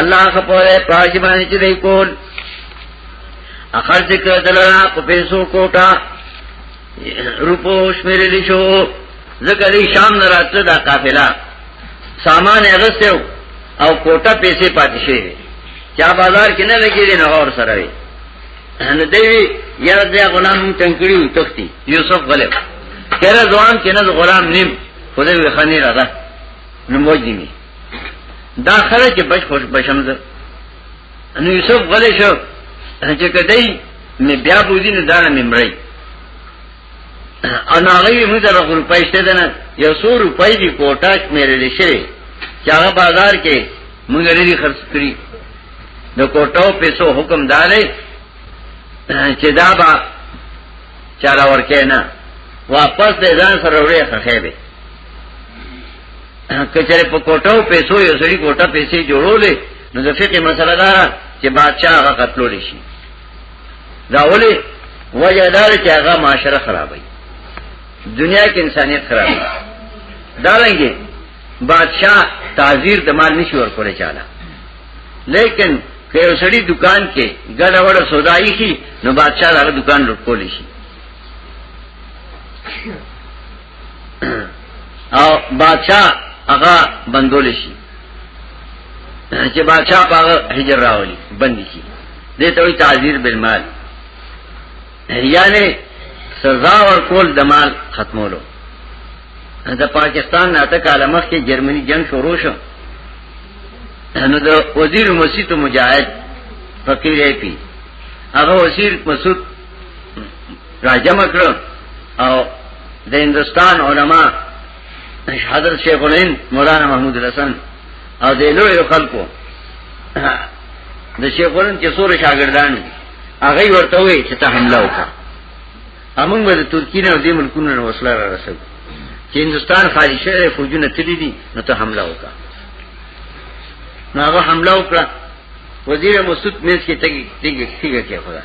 Speaker 2: الله خپوره پاج باندې چې دی کول اخر چې کدلرا په پیسو کوټا روپو شمیرې دي شو ځکه دې شام نه راتله دا قافله سامان اغستو او کوټه پیسې پاتې شي چا بازار کې نه لګې دي نه اور سره وي نو دوی یاره دا غلام تنکړي تختی یوسف غلب کړه ځوان کې نه غلام نیم خدای وخنی راځه نو موجدي دا خره چې بچ خوش بشم زه نو یوسف غلی شو چې کدی می بیا بوزي نه دانه می مړی انا غي موږ ته رغول پېشته دنه یو سو روپۍ دی کوټه مې لري شي چې هغه بازار کې موږ لري خرڅ کړی د کوټو پیسو حکم دارې چې دا با چاله ورکه نه واپس دې ځان سره وړي خخې به کچره په کوټو پیسو یو سړي کوټه پیسې جوړولې نو د فقې مسله دا چې بادشاہ هغه قتلول شي دا ولې وجه دار چې هغه معاشره خرابوي دنیا کې انسانیت خرابوي دا رنګي بادشاہ تعذیر د مال نشي ورکول چاله لیکن که یو سړي دکان کې ګډه وړه سودایي شي نو بادشاہ هغه دکان لوټ کول شي او بادشاہ هغه بندول شي چې بادشاہ هغه هجر راولي بند شي دې ته وی تعذير بالمال یعنی سزا ور کول د مال ختمولو د پاکستان نه ته کاله مخ کې جرمني جنگ شروع شو نو د وزیر مسیح مجاهد فقیر ای پی هغه وزیر مسعود راجم کړ او د هندستان علما حضرت شیخ الهند مولانا محمود الحسن او د لوی خلکو د شیخ الهند کې سور شاګردان دي هغه ورته وی چې ته حمله وکړه امون به ترکی نه دې ملکونو نه وسله را رسېږي چې هندستان خالی شوی فوجونه تللی دي نو ته حمله وکړه نو هغه حمله وکړه وزیر مسعود مېز کې تګي تګي تګي کې خدا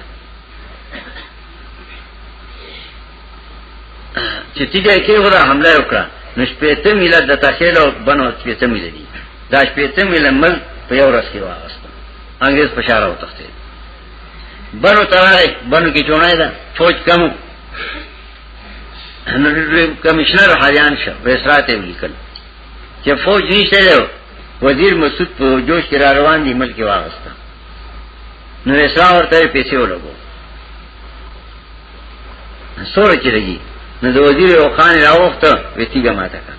Speaker 2: چې تیګه کې ودا حمله وکړه نو شپېته میله د تخیل او بنو شپېته میله دي دا شپېته میله مل په یو ورځ کې واغست انګريز په شاره وتښتید بنو ترای بنو کې چونای دا فوج کم نو کمشنر حریان شو وسرات یې ولیکل چې فوج نشته وزیر مسعود په جوش کې را روان دي ملک واغسته نو اسرا ورته پیسې ولګو سوره چې لګي نو د وزیر او خان راوخته وتیګه ماته کا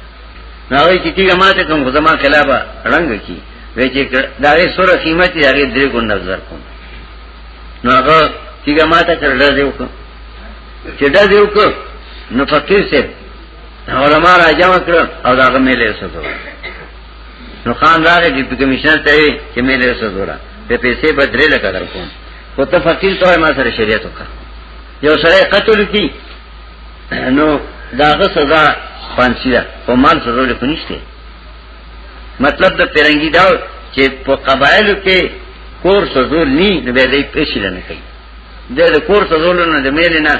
Speaker 2: نو هغه چې تیګه ماته کوم زما خلاف رنگ کی وی چې دا یې سوره قیمت یې هغه درې ګون نظر کوم نو هغه تیګه ماته کړل دی وکړه چې دا دی وکړه نو فقیر سره علماء راځم کړ او دا غمه له سره نو خان راغی ډیپټي کمشنر ته یې چې مې له سره جوړه په پیسې په درې لکه درکوم خو ته فقیر ته ما سره شریعت وکړه یو سره قتل کی نو داغه سزا پانسی ده په مال سزا له کنيشته مطلب د پیرنګي دا چې په قبایلو کې کور سزول ني نو به دې پیسې نه کوي د کور سزول نه د مېل نه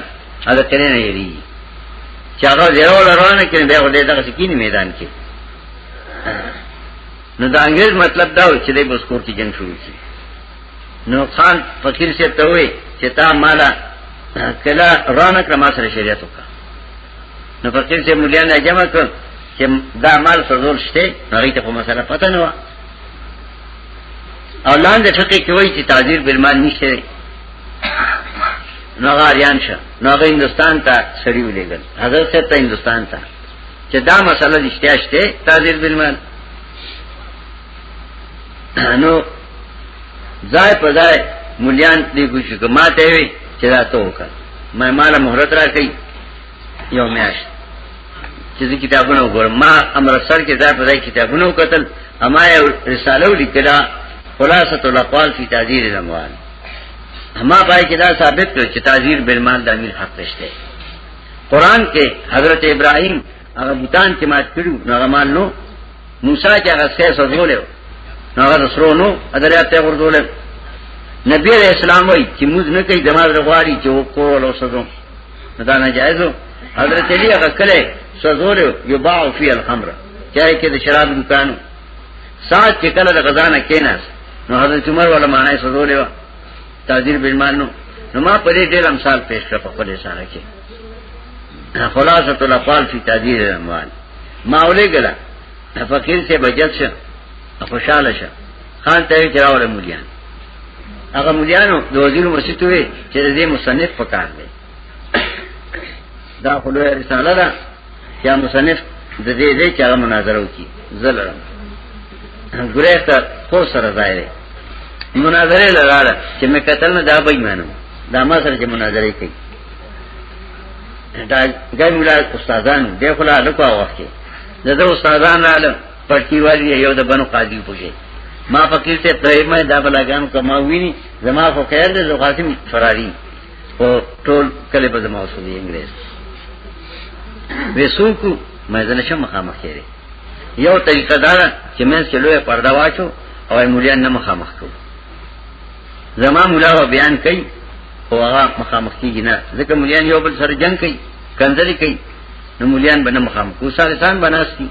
Speaker 2: ا د کړي نه یری چې هغه زیرو لرونه کې به دې دغه سکینی میدان کې نو دا انګريز مطلب دا و چې د بسکور کې جنگ شروع شي نو خان فقیر سے ته وې چې تا مالا کلا رانه کړه ما سره شریعت وکړه نو فقیر سے مليان جمع کړ چې دا مال سرور شته هغه ته په مسله پته نه و او لاندې فقې کې وایي چې تعذير بالمال نشته نو غاریان شه نو هندستان ته سړي ولېګل حضرت ته هندستان ته چې دا مسله رښتیا شته تعذير بالمال نو ځای په ځای مليان دې کوشش کما ته وي چې دا ته وکړ مې مال مهرت راکې یو میاش چې کتابونه وګورم ما امرسر کې ځای په ځای کتابونه وکتل اما یو رساله ولیکلا خلاصۃ الاقوال فی تعذیر الاموال اما پای کې دا ثابت کړ چې تعذیر بالمال د امیر حق نشته قران کې حضرت ابراهيم هغه بوتان چې مات کړو هغه مال نو موسی چې هغه سې سوځولیو هغه سرو نو ادریا ته ورغول نبی علیہ السلام وای چې موږ نه کوي دماغ غواړي چې وکول او سوځو دا نه جایزو حضرت علی هغه کله سوځولیو یباع فی الخمر چای کې د شراب دکانو سات چې کله د غزانه کیناس نو حضرت عمر ولا معنی سوځولیو تاجر بیلمانو نو ما په دې ډېر امثال پیش کړ په خپل سره کې خلاصۃ الاقوال فی تاجر الاموال ما ولې ګلا فقیر سے بجت شه خوشاله شه خان ته یې چراول مليان هغه مليانو د وزیر مسجد وې چې دې مصنف پکار دی دا خلوه رساله ده یا مصنف د دې دې چې هغه مناظره وکړي زلرم ګره ته خو سره ځای دی مناظره لراله چې مې قتل نه دا بېمانو دا ما سره چې مناظره کوي دا ګر مولا استادان دی خلا لکوا وخت کې دغه استادان رااله پټکی والی یو د بنو قاضي پوښي ما فقیر ته ترې مې دا بلاګان کما ویني زما خو خیر دې زو قاسم فراری او ټول کله به زما اوسو دی انګريز وسوکو مې ځنه شم مخامخ کړي
Speaker 3: یو طریقه دا چې مې چې لوی پرده واچو او مولیان نه مخامخ کو زما مولا و بیان کوي او هغه مخامخ کیږي نه ځکه مولیان یو بل سره جنگ کوي کنځري کوي نو مولیان به نه مخامخ کو سره ځان بناستي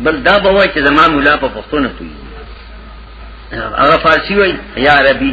Speaker 3: بل دا به وای چې زما مولا په پښتو نه کوي هغه فارسی وای یا عربي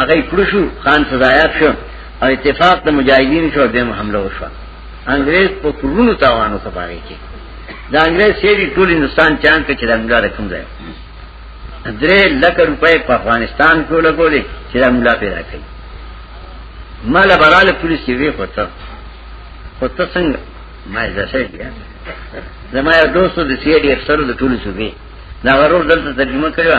Speaker 3: هغه کړو شو خان سزایات شو او اتفاق د مجاهدین شو د حمله وشو انګريز په پرونو تاوانو سپاره کې دا انګريز سری ټول هندستان چان کې چې دنګا رقم ځای درې لک روپۍ په افغانستان کې لګولې چې دا مولا پیدا کړي مال براله پولیس کې وی پته پته څنګه ما یې ځای بیا زما یو دوست د سیډي افسر د ټولو صوبې دا ورور دلته ترجمه کړو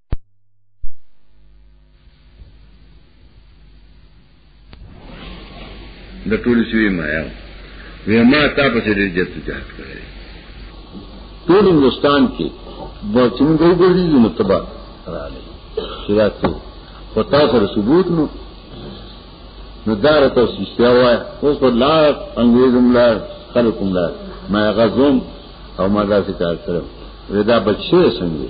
Speaker 2: د ټول شوی ما یو وی ما تا په دې جت جهاد کړی ټول هندستان کې ورته موږ وګورئ نو تبا رااله شراته او تاسو سره ثبوت نو نو دار ته سیستیا وای اوس په لا انګریزم لا خلقم لا ما غزوم او ما دا څه کار کړم ودا بچی څنګه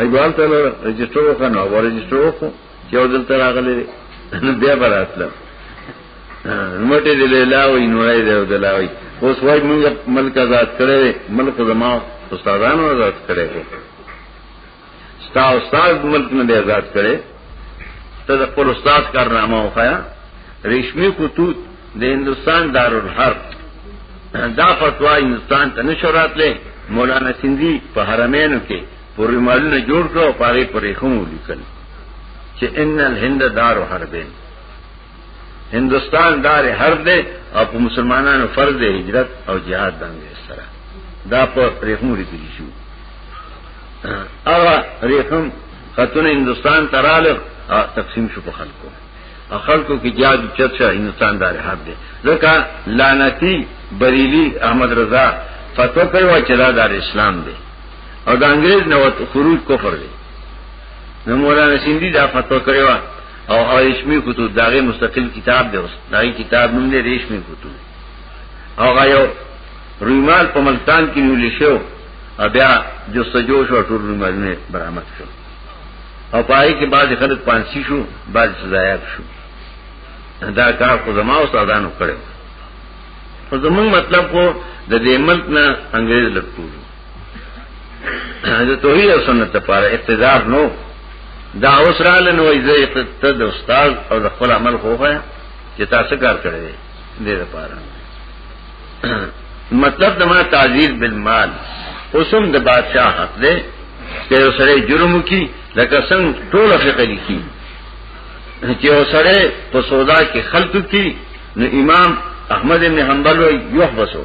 Speaker 2: ایبال ته رجسټر وکنه او رجسټر وکړو چې یو دلته راغلی نو بیا براتلم مټې دې لاوي نو یې دې دلاوي اوس وای موږ ملک آزاد کړي ملک زما استادانو آزاد کړي ستا استاد ملک نه آزاد کړي ته د خپل استاد کارنامه وخایا ریشمی خطوط د هندستان دارالحرب دا فتوا هندستان ته نشورات لې مولانا سیندی په حرمینو کې پوری مالونه جوړ کړو پاره پرې خمو لیکل چې ان الهند دار حربین هندوستان دار حرب دی او په مسلمانانو فرض دی هجرت او جهاد باندې سره دا په ریخمو لیکل شو هغه ریخم خاتون هندوستان تراله تقسیم شو په خلکو او خلکو کې جهاد چت شه هندوستان دار حرب دی ځکه لعنتی بریلی احمد رضا فتوا کوي وا چې دا دار اسلام دی او د انګريز نو خروج کفر دی نو مولانا سیندی دا فتوا کړی و او ریشمی خطوط داغه مستقل کتاب دی اوس داغه کتاب نوم دی ریشمی خطوط او غایو رومال په ملتان کې نیول شو بیا جو سجو شو ټول رومالونه برآمد شو او پای کې بعض خلک پانسی شو بعض سزایاب شو دا کار خو زما او سادانو کړو خو زمون مطلب کو د دې ملک نه انګريز لټول د توحید او سنت لپاره اقتدار نو دا اوس را لنو ایزه اقتدار د استاد او د خپل عمل خوغه چې تاسو کار کړی دی دې لپاره مطلب د ما تعذیر بالمال اوسم د بادشاہ حق دی چې سره جرم کی لکه څنګه ټول فقہ لیکي چې سره په سودا کې خلق کی نو امام احمد ابن حنبل یو بسو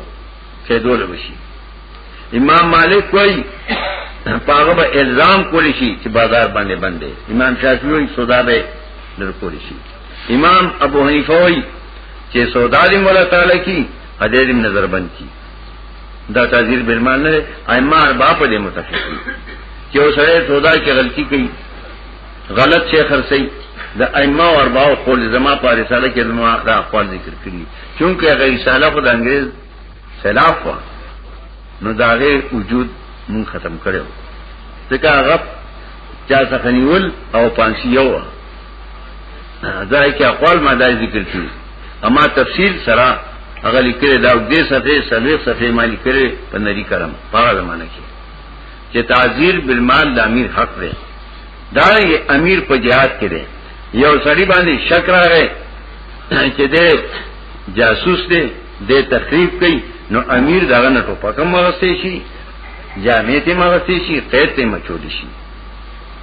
Speaker 2: کېدول بشي امام مالک کوئی پاغه به الزام کولی شي چې بازار باندې بند دی امام شافعي وایي سودا به در کولی شي امام ابو حنیفه وایي چې سودا دې مولا تعالی کی هدې دې نظر بند کی دا تعذیر بالمال نه ائمه اربع په دې متفق چې اوسه سودا کې غلطي کوي غلط شیخ ارسی د ائمه او اربع قول زما په رساله کې زما د اقوال ذکر کړي چونکه هغه رساله خو د انګريز خلاف و نو داغه وجود مون ختم کړو ځکه هغه چا څخه نیول او پانسی یو ځای کې اقوال ما دای ذکر کړي اما تفصیل سره هغه لیکره دا دې صفحه سلوي صفحه ما لیکره په نری کرم په زمانه کې چې تعذير بالمال د امیر حق دی دا یې امیر په جهاد کې دی یو سړی باندې شک راغی چې دې جاسوس دی دې تخریب کوي نو امیر داغه نه ټوپکم ورسته شي جامې ته مغسته شي قید ته مچول شي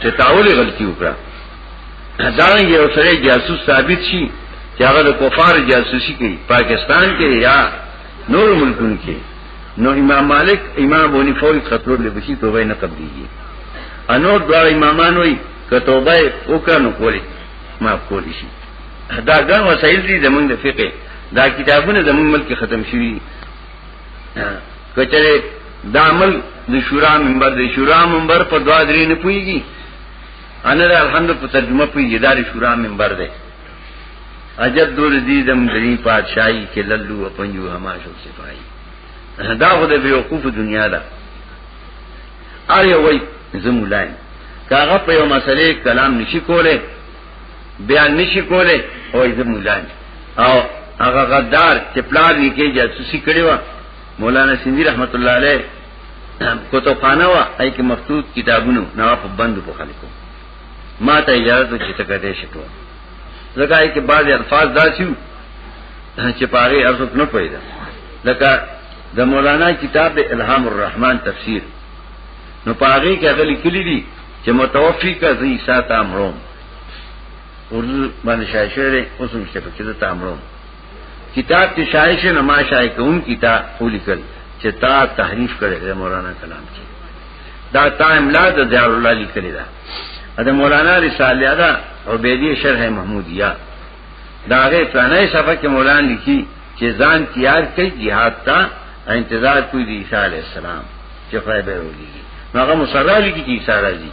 Speaker 2: چې تاول غلطي وکړه دا یو سړی جاسوس ثابت شي چې هغه د کفار جاسوسي کوي پاکستان کې یا نور ملکونو کې نو امام مالک امام ابو حنیفه وی قتل لبسی توبه نه قبلیږي انور دوه امامان وی که توبه وکړو کولی ما کولی شي دا ګڼ وسایل دي زمونږ د فقه دا کتابونه زمونږ ملک ختم شوي کچره دا عمل د شورا منبر د شورا منبر په دوا درې نه پويږي انا الحمد په ترجمه پويږي دا د شورا منبر دی عجب دور دیدم دری پادشاہی کې للو و پنجو هماشو سپاهی دا خو د بیوقوف دنیا ده ار یو وای زمولای کاغه په یو مسلې کلام نشي کوله بیان نشي کوله او زمولای او هغه غدار چې پلار یې کې جاسوسي کړی و مولانا سیندی رحمت الله علیه کوتو خانه وا اې کې مخطوط کتابونو نو په بند په خلکو ما ته اجازه چې تکه دې شکو زګای کې بعض الفاظ داسیو چې پاره ارزښت نه پیدا لکه د مولانا کتاب د الهام الرحمن تفسیر نو پاره کې هغه لیکلي دي چې متوفی کا زی ساته امروم اردو باندې شایشه لري اوس هم شته چې ته امروم کتاب ته شایع شي نه ما شایع کوم کتاب قولی کړ چې تا تحریف کړی دی مولانا کلام کې دا تا املا د دیار الله لیکلی دا د مولانا رساله دا عبیدی شرح محمودیه دا هغه پرانه صفحه کې مولانا لیکي چې ځان تیار کړي jihad ته انتظار کوي د عیسی علی السلام چې فائدہ ولري هغه مصرح لیکي چې عیسی راځي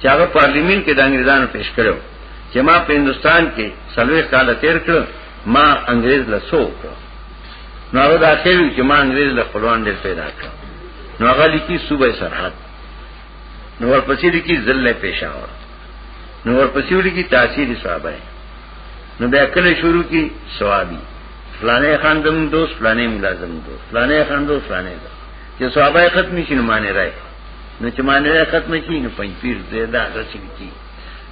Speaker 2: چې هغه پارلیمنت کې د انګریزانو پیش کړو چې ما په هندستان کې سلوي کال تیر کړ ما انګریز له سو کړ نو هغه دا خیر چې ما انګریز له خپلوان ډیر پیدا کړ نو هغه لیکي صوبه سرحد نو ورپسې لیکي ضلع پېښور نو ورپسې لیکي تاثیر صحابه نو بیا کله شروع کی ثوابي فلانه خان زموږ دوست فلانه ملازم دوست فلانه خان دوست فلانه دوست چې صحابه ختم شي نو معنی راځي نو چې معنی ختم شي نو پنځ پیر دې دا رسې کی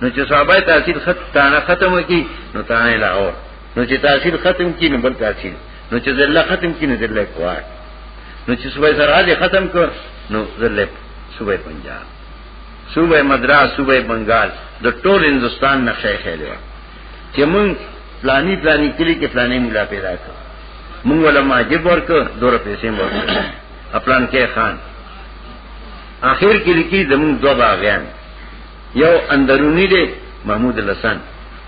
Speaker 2: نو چې صحابه تاثیر خط تانه ختم کی نو تانه لا اور نو چې تاثیر ختم کی نو بل تاثیر نو چې ذله ختم کی نو ذله کوه نو چې صبح سراج ختم کړ نو ذله صبح پنجاب صوبه مدراس صوبه بنگال د ټول هندستان نه خې خې لري چې مونږ پلانی پلانی کلی کې پلانی مولا پیدا کړ مونږ ولا ماجب ورک دور پیسې ورک اپلان کې خان اخر کې لیکي زمون دوه باغیان یو اندرونی دی محمود لسان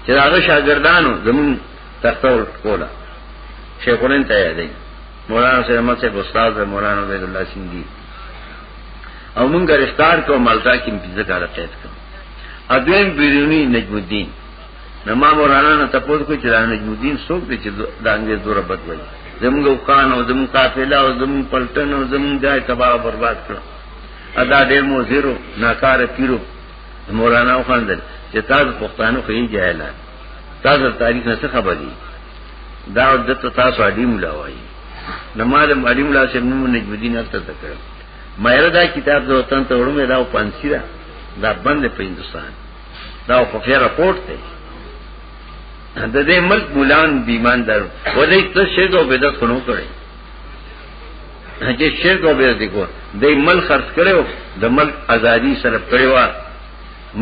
Speaker 2: چې هغه شاګردانو زمون تختور کولا شیخونن ته یادې مولانا سید احمد صاحب استاد مولانا عبد الله سیندی او مونږ رښتار کو مالټا کې پنځه کاله قید کړو اذن بیرونی نجم الدین نو ما مولانا نه تپوس کو چې دا نجم الدین څوک دی چې د انګريز دوره بد وایي زموږ وکان او زموږ قافله او زموږ پلټن او زموږ ځای تباہ برباد کړ ادا ډېر مو زیرو ناکار پیرو مولانا وخاندل چې تاسو پښتانه خو یې جاهل تاسو تاریخ نه څه خبر دي دا د تاسو اړین مولا وایي نو ما د اړین مولا سره نو نجم الدین ارته تکړه مېره دا کتاب د وطن ته وړم دا پانسی دا دا بند په هندستان دا خو فیر رپورټ دی د دې ملک مولان بیمان در ولې ته شرک او بدعت خنو کړي چې شرک او بدعت کو د ملک خرڅ کړو د ملک ازادي سره کړو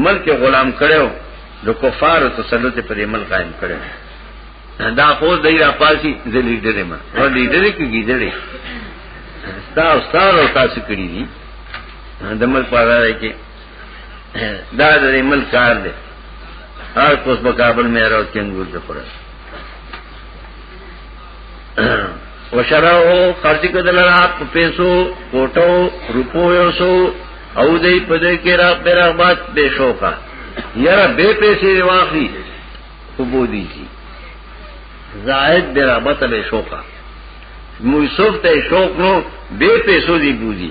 Speaker 2: ملک غلام کړو د کفار تسلط پر عمل قائم کړو دا خو د را پاسي د لیډر ما ور لیډر کې ګیدړې ستا او ستا او تاسو کړی دي د ملک پاره کې دا د ملک کار دی هر کوس په کابل مې راو کې انګور د خورا وشراو خرج کدل را په پیسو کوټو روپو یو سو او دې په دې کې را پر آباد به شوکا یاره به پیسې واخی خو بو دي کی زائد برابط به شوکا موسف ته شوق نو به پیسو دی بوزي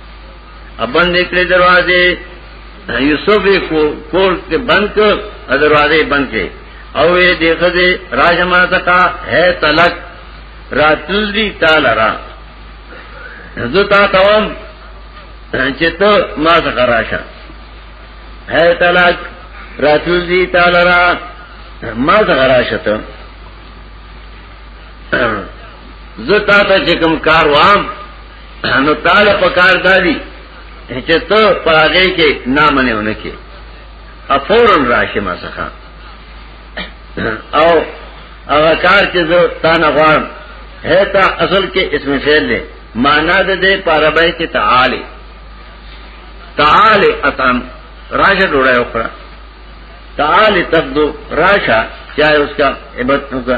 Speaker 2: ابن نکړي دروازې یوسف کو کور کې بند کړ دروازې بند کړې او یې دغه دې راجما تکا ہے تلک راتل دی تعالی را زه تا توم چې ته ما څخه راشه ہے تلک راتل دی تعالی را ما څخه راشه ته زه تا ته چې کوم کار وام نو تعالی پکار دادی چې ته پاګه کې نامنه ونکې افورن راشه ما څخه او هغه کار چې زه تا نه غواړم هتا اصل کې اسم فعل دی معنا د دې پاربای کې تعالی تعالی اتم راشه ډوړای وکړه تعالی تبدو راشه چاہے اس کا عبادت ہوگا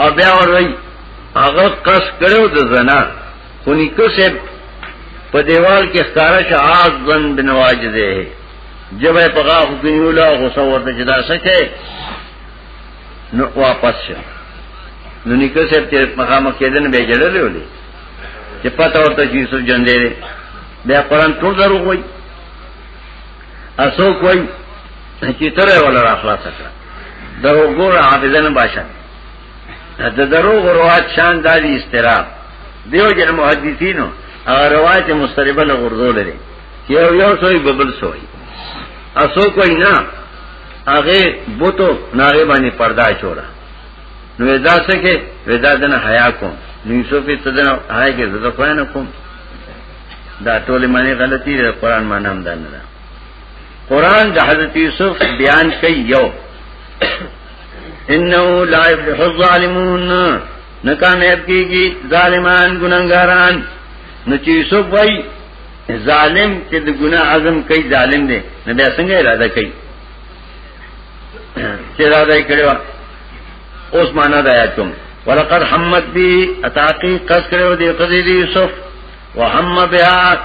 Speaker 2: او بیا وروي هغه قص کړو د زنا خو نیکو سه په دیوال کې ښکارا شعاز بن بن واجده جبه په غاخ کې نیولا خو سو ورته جدا سکے نو واپس شه نو نیکو سه ته مقام کېدن به جړل ولې چې پته ورته چې یوسف جون دی بیا قران ټول درو وای اسو کوئی کمپیوټر یې ولا راخلاص کړ دا وګوره حافظه نه باشه د دروغ روایت شان د استراب دیو جن محدثینو هغه روایت مستربه له غردو لري یو یو سوی ببل سوی اسو کوئی نه هغه بوتو ناره باندې پردا چورا نو ودا سکے ودا دن حیا کوم نو یوسف ته دن حیا کې زده کوی نه کوم دا ټول معنی غلطی ده قران معنی هم ده نه قرآن دا حضرت یوسف بیان کئی یو انہو لا ابلح الظالمون نکامیب کی گی ظالمان گناہگاران نچی یوسف بھائی ظالم چې د ګناه عزم کوي ظالم دی نه بیا څنګه اراده کوي چې اراده یې کړو اوس معنا دا یاد کوم ولقد حمد بي اتاقي قص کړو دی قضې دی یوسف وهم بها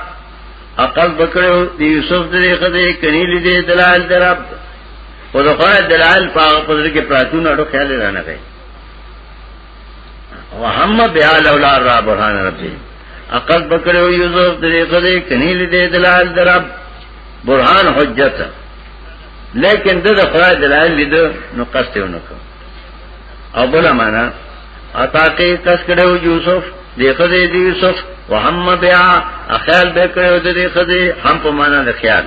Speaker 2: عقل بکړو دی یوسف دې خدای کني لیدې دلال درب او د خدای دلال په پدری کې پراتون اړو خیال رانه کوي وهم بیا لولا را برهان ربي عقل بکړو یوسف دې خدای کني لیدې دلال درب برهان حجت لیکن د خدای دلال لیدو نو قصته ونکړ او بلا مانا عطا کې کس کړو یوسف دې خدای دې یوسف وهم بیا اخیال به کړو دې خدای هم په معنا د خیال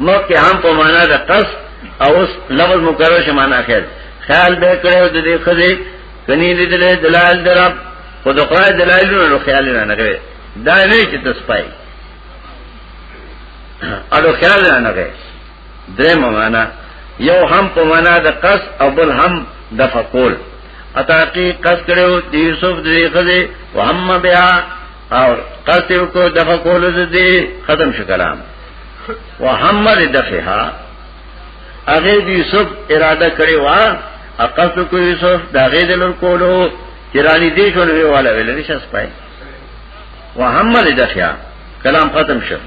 Speaker 2: مکه هم په معنا د قص او اوس لفظ مکرر شه معنا خیال خیال به کړو دې خدای کني دې دلال درب خو د خدای دلایلونه نو خیال نه نغوي دا نه چې تاسو پای اړو خیال نه نغوي درې معنا یو هم په معنا د قص او بل هم د فقول اتا کی قص کړو د یوسف د غزه وهم بیا او قص یو کو د فقول زدي ختم شو کلام وهم د دفها هغه د یوسف اراده کړې و اقص کو یوسف دا غې د لور کولو چرانی دې شو نو والا ویل نشه سپای وهم د دفها کلام ختم شو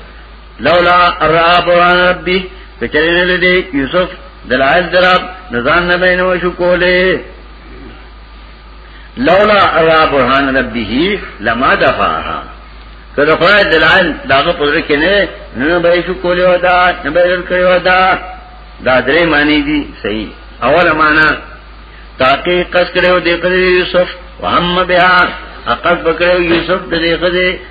Speaker 2: لولا را بران ربی کچرین لدی یوسف دلائل دراب نزان نبین و شکولے لولا را بران ربی ہی لما دفعها که د خدای دلائل داغه پدره کې نه نه به شو کولې ودا نه به ور کړې ودا دا درې معنی دي صحیح اوله معنا تاکي قص کړو د یوسف وهم بها اقص بکړو یوسف د دې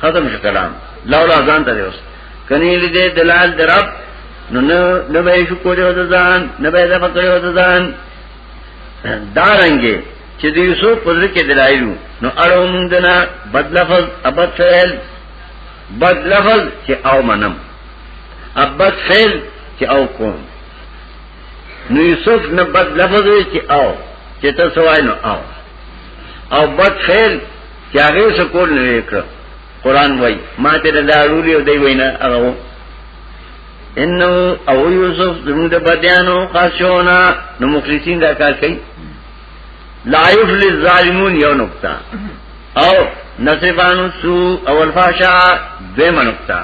Speaker 2: ختم شو کلام لولا ځان ته اوس کني لیدې دلال درب نو نه به شو کولې وځ ځان نه به دا پکړې وځ ځان دارنګي چې د یوسف په ذکر کې دلایلو نو اړو مونږ دنا بد لفظ ابد فعل بد لفظ چې او منم ابد فعل چې او کوم نو یوسف نه بد لفظ چې او چې تاسو وای نو او او بد فعل چې هغه څه کول نه وکړ قران وای ما ته دا ضروري دی وینا هغه انه او یوسف زموږ د بدیانو خاصونه نو مخلصین دا کار کوي لا یفل الظالمون یو نقطه او نصفانو سو او الفاشا دیم نقطه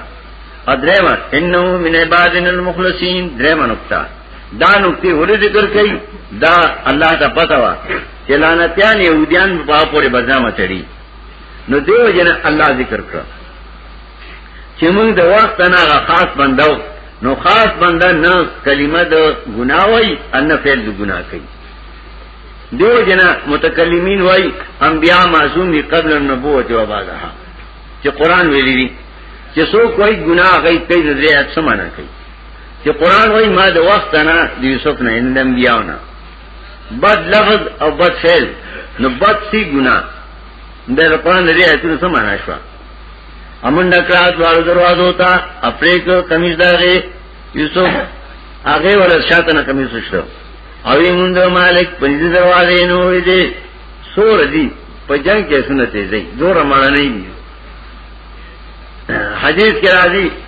Speaker 2: ادریم انه من عبادنا المخلصین دریم نقطه دا نقطه ولې ذکر کړي دا الله ته پتا و چې لعنتيان يهوديان په پاپ پورې بدنامه تړي نو دیو جن الله ذکر کړ چې موږ د وخت نه خاص بندو نو خاص بنده نه کلمه د ګناه وای ان فعل د ګناه کوي دیو جن متکلمین وای انبیاء معصوم دي قبل النبوت او بعدها چې قران ویلي دي چې څوک کوئی ګناه کوي کوي د دې اڅمنه کوي چې قران وای ما د وخت نه د یوسف نه اندم بیاونه بد لفظ او بد فعل نو بد سی گناہ دا قرآن لري آیتونه سم معنا شو امن نکړه دوار دروازو ته خپلې کو کمیز داغه یوسف هغه ول شاته نه کمیز شو او یې مونږ مالک پنځه دروازې نو وې دي سور دي په جنگ کې سنت دي زور مړنه نه حدیث کې راځي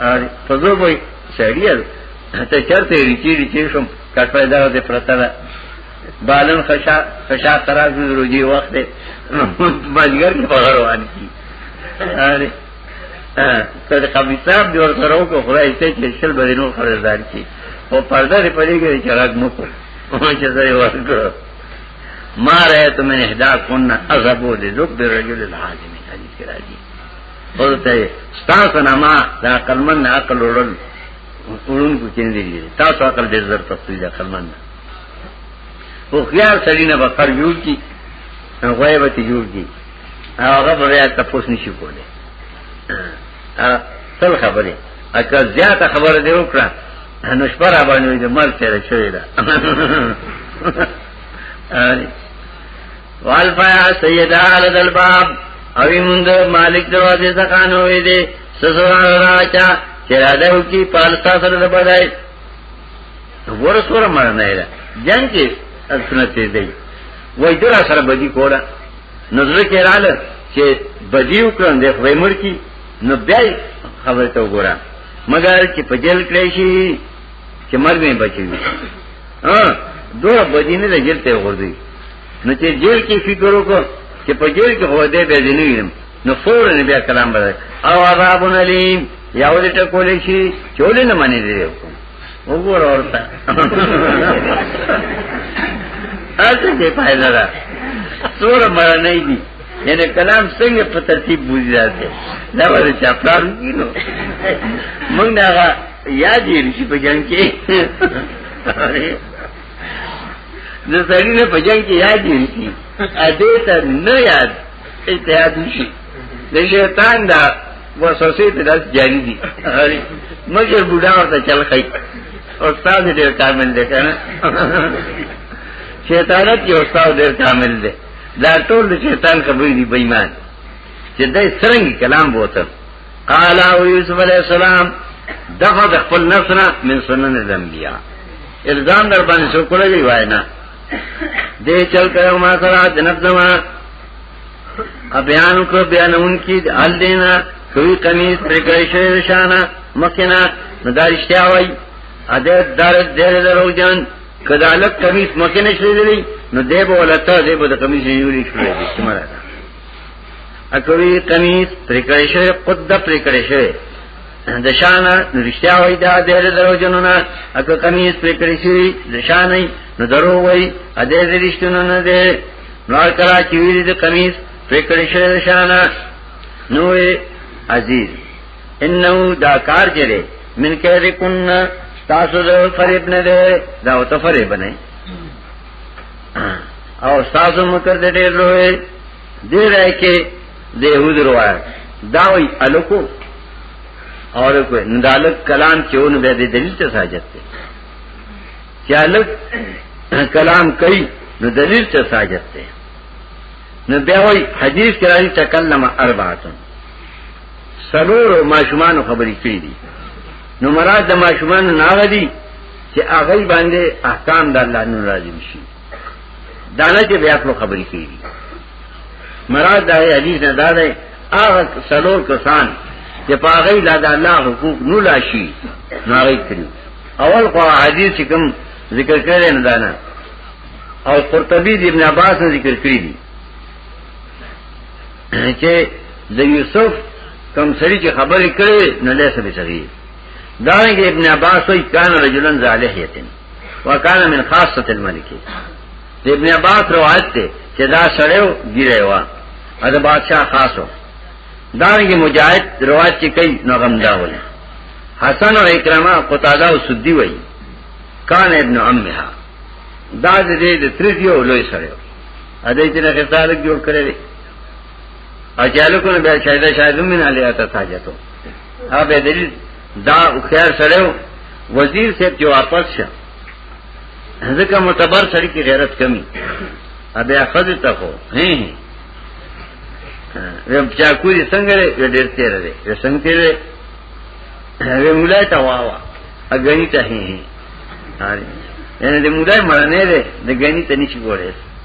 Speaker 2: اری فزو بای سریع ته چرته ریچی ریچی شم کټپای دا دې پرته ده بالن خشا خشا خراب شو روجي وخت دی مجګر کې بغیر وانی کی اری ته قبي صاحب دی ور سره وکړو خدای ته چې شل به نور خریدار کی او پرده لري پرې کې چراغ مو کړ او چې زه ورکړ ما رأيت من احداث كنا اغبو لذب رجل العالم حديث كراجي ورته ستاسو نه ما دا کلمن نه عقل وړل ورون کو کین دی تاسو عقل ډیر زر تفصیل کلمن نه او خيار سړی نه بقر جوړ کی غوایب ته جوړ کی هغه بیا تاسو نشي کوله تل خبره اکه زیاته خبره دی وکړه نو شپه را باندې د مال سره شوې ده والفیا سیدا علی الباب او موږ مالک دروازه څخه نو وې دي سزا راچا چې را ده کی پالتا سره د بدای ورسره مرنه ده جنگ کې سنت دی وای درا سره بدی کوله نظر کې رااله چې بدی وکړم د خپل مر کی نو بیا خبره ته وګورم مګر چې په جیل کړی شي چې مرګ نه بچي ها دوه بدی نه جیل ته ورځي نو چې جیل کې فکر وکړ چې په جیل کې هو دې به دینیم نو فورن بیا کلام بدل او عذاب علیم یا ولې ټکولې شي چولې نه منې دی وګور اورتا اته دې پایله ده سور مرنه دي یعنی کلام څنګه په ترتیب بوزي راځي دا ورته چا پلان کینو موږ نه یاد یې چې په جنگ کې د سړی نه په جنگ کې یاد دي اته ته نه یاد اتحاد شي د شیطان دا وسوسه په داس جاری دي مګر بوډا ورته چل خای استاد دې کامل دی کنه شیطانت کې استاد دې کامل دی دا ټول شیطان خبرې دي بېمان چې دای سرنګي کلام بوته قال او یوسف علیہ السلام دغه د خپل نفس نه من سنن الانبیاء الزام در باندې شو کولای دی وای نه دې چل کړو ما سره د نفس ما بیان کو بیانون کی ال دینا کوي قمیص پر کړی شوی شانه مکینا ندارشتیا وای ا دې دار دې درو جان کدالت قمیص مکینه شوی دی نو دې بولته دې بده قمیص نه یوري شوی دی سمره اکوی قمیص پریکړی شوی قد دا پریکړی شوی دشانا نو رشتیا وای دا دیر درو جنونا اکو قمیص پریکړی شوی دشانی نو درو وای ادیر رشتونو نه دی نو کلا چې ویری د قمیص پریکړی شوی دشانا نو عزیز انه دا کار جره من کہہ دے کن تاسو دا فریب نه ده دا او ته فریب نه او تاسو مکر دې ډېر لوی دې راي کې د يهود روایت دا وي الکو اور کوئی ندالک کلام چون بے دے دلیل تے ساجت تے کیا لک کلام کئی نو دلیل تے ساجت تے نو بیا وای حدیث کې راځي تکلم اربعتن سلور ماشومان خبرې کړې دي نو مراد د ماشومان نه غدي چې هغه باندې احکام د الله نور راځي شي دانه چې بیا خپل خبرې کوي مراد دا حدیث نه دا دی هغه سلور کسان چې په هغه لا د الله حقوق نو لاشي ناري کړی اول خو حدیث چې کوم ذکر کړی نه دانه او قرطبی دی ابن عباس نے ذکر کړی دی چې د یوسف کم سړي چې خبرې کړې نه لاسه به سړي دارنګ ابن عباس وی کان رجلن زالحیتن وکانه من خاصه الملک ابن عباس روایت ته چې دا سړیو ګیره وا ادا بادشاہ خاصو دارنګ مجاهد روایت کې کوي نو غم دا ولې حسن او اکرامه قتاده او سدی وی کان ابن عمها دا دې د تریو لوی سړیو ادا چې نه خسارک جوړ کړی اجالو کو نه بیا شاید شاید من علیه تا تاجتو ها به دلیل دا خیر سره وزیر صاحب چې واپس شه ځکه معتبر سړی کې غیرت کمی ا بیا خزه ته خو هی ویم چا کوی څنګه لري ډېر تیر دی وې څنګه تیر دی وې مولای ته واوا اګنی ته هی هی یعنی د مولای مړ نه دی د ګنی ته نشي ګورې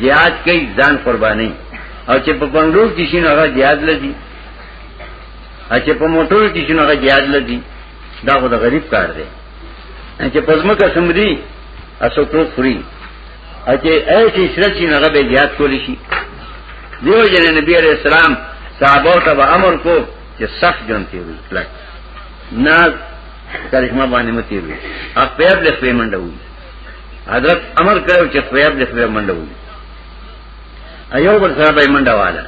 Speaker 2: جهاد کوي ځان قرباني او چې په بنگلور کې شنو هغه جهاد لدی او چې په موټر کې شنو هغه جهاد لدی دا خو د غریب کار دی چې پزما کا سمري اسو ټو خوري او چې ایسې شرط شي هغه به جهاد کولی شي دیو جن نبی علیہ السلام صحابه ته امر کو چې سخت جون تیوي کلک نه کرشمه باندې متیوي اپ په خپل منډه وي حضرت امر کړو چې خیاب دې خیاب منډه وو ایو بل سره به منډه واله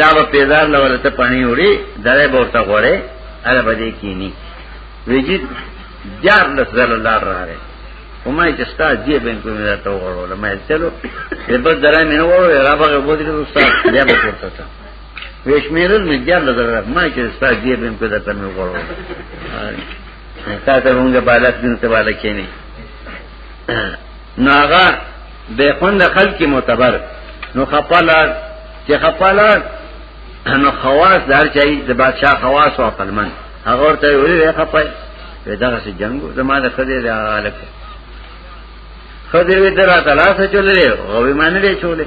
Speaker 2: دا به پیدار لور ته پانی وړي دره به ورته غوړې اله بده کینی ویجی جار لسل الله راغی وما چې ستا دی بین کوم دا ته وړو لمه چلو په بس درای مینه وړو را بغه بوتل استاد بیا به ورته تا ویش میرل مې جار لزر ما چې ستا دی بین کوم دا ته وړو تا ته مونږه بالک دین ته بالک کینی نو هغه به خوند خلک معتبر نو خپالا چې خپالا نو خواص دار چي د بادشاہ خواص او خپلمن هغه ورته ویل خپای په دغه سي جنگو زماده خدای دی الک خدای وی درا تلاش چولې او وی مان لري چولې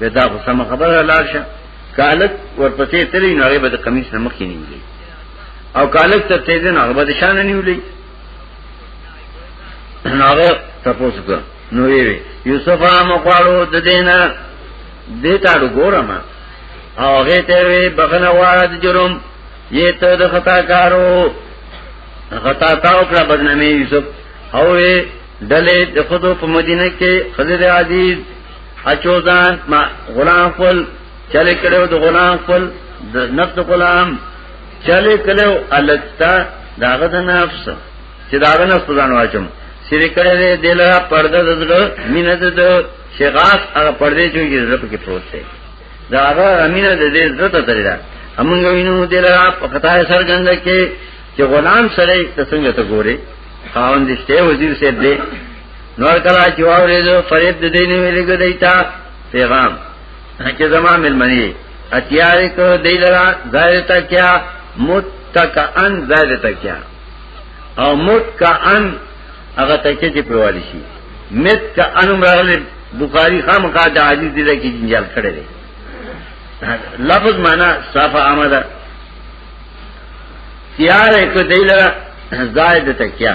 Speaker 2: دا خو سم خبره لاشه کالک ورپسې تلې نو هغه به د قمیص نه مخ کې نیولې او کالک ته تیزن هغه به شان نیولې هغه تاسو ته نو وی یوسف هم قالو د دینه دیتا ډو ګورم او هغه ته وی بغنه واد جرم یې ته د خطا کارو خطا تا او کړه بدنامي یوسف او وی دلې د خودو په مدینه کې خضر عزیز اچوزان ما غلام خپل چلے کلو دو غلام خپل نفس غلام چلے کلو الکتا داغه د نفس چې داغه نفس ځان واچم سری کړه دې دلا پرده دزګو مینه د شغاف هغه پردې چې زړه کې پروت دی داغه امینه د دې زړه ته تللی دا امنګ وینو دلا په خطا سر ګند کې چې غلام سره څنګه ته ګوري خاوند دې وزیر سي دې نور کلا چې واورې دو فرید دې نه ویلګ دیتا پیغام چې زما ملمنی اتیار کو دی لرا ظاهر تا کیا متکئن ظاهر تا کیا او متکئن هغه تکیه چې پروالی شي مت کا انم راغلی بخاری خامخا د حدیث دی کې جنجال کړی دی لفظ معنا صفه آمده تیار کو دی لرا زائد تکیا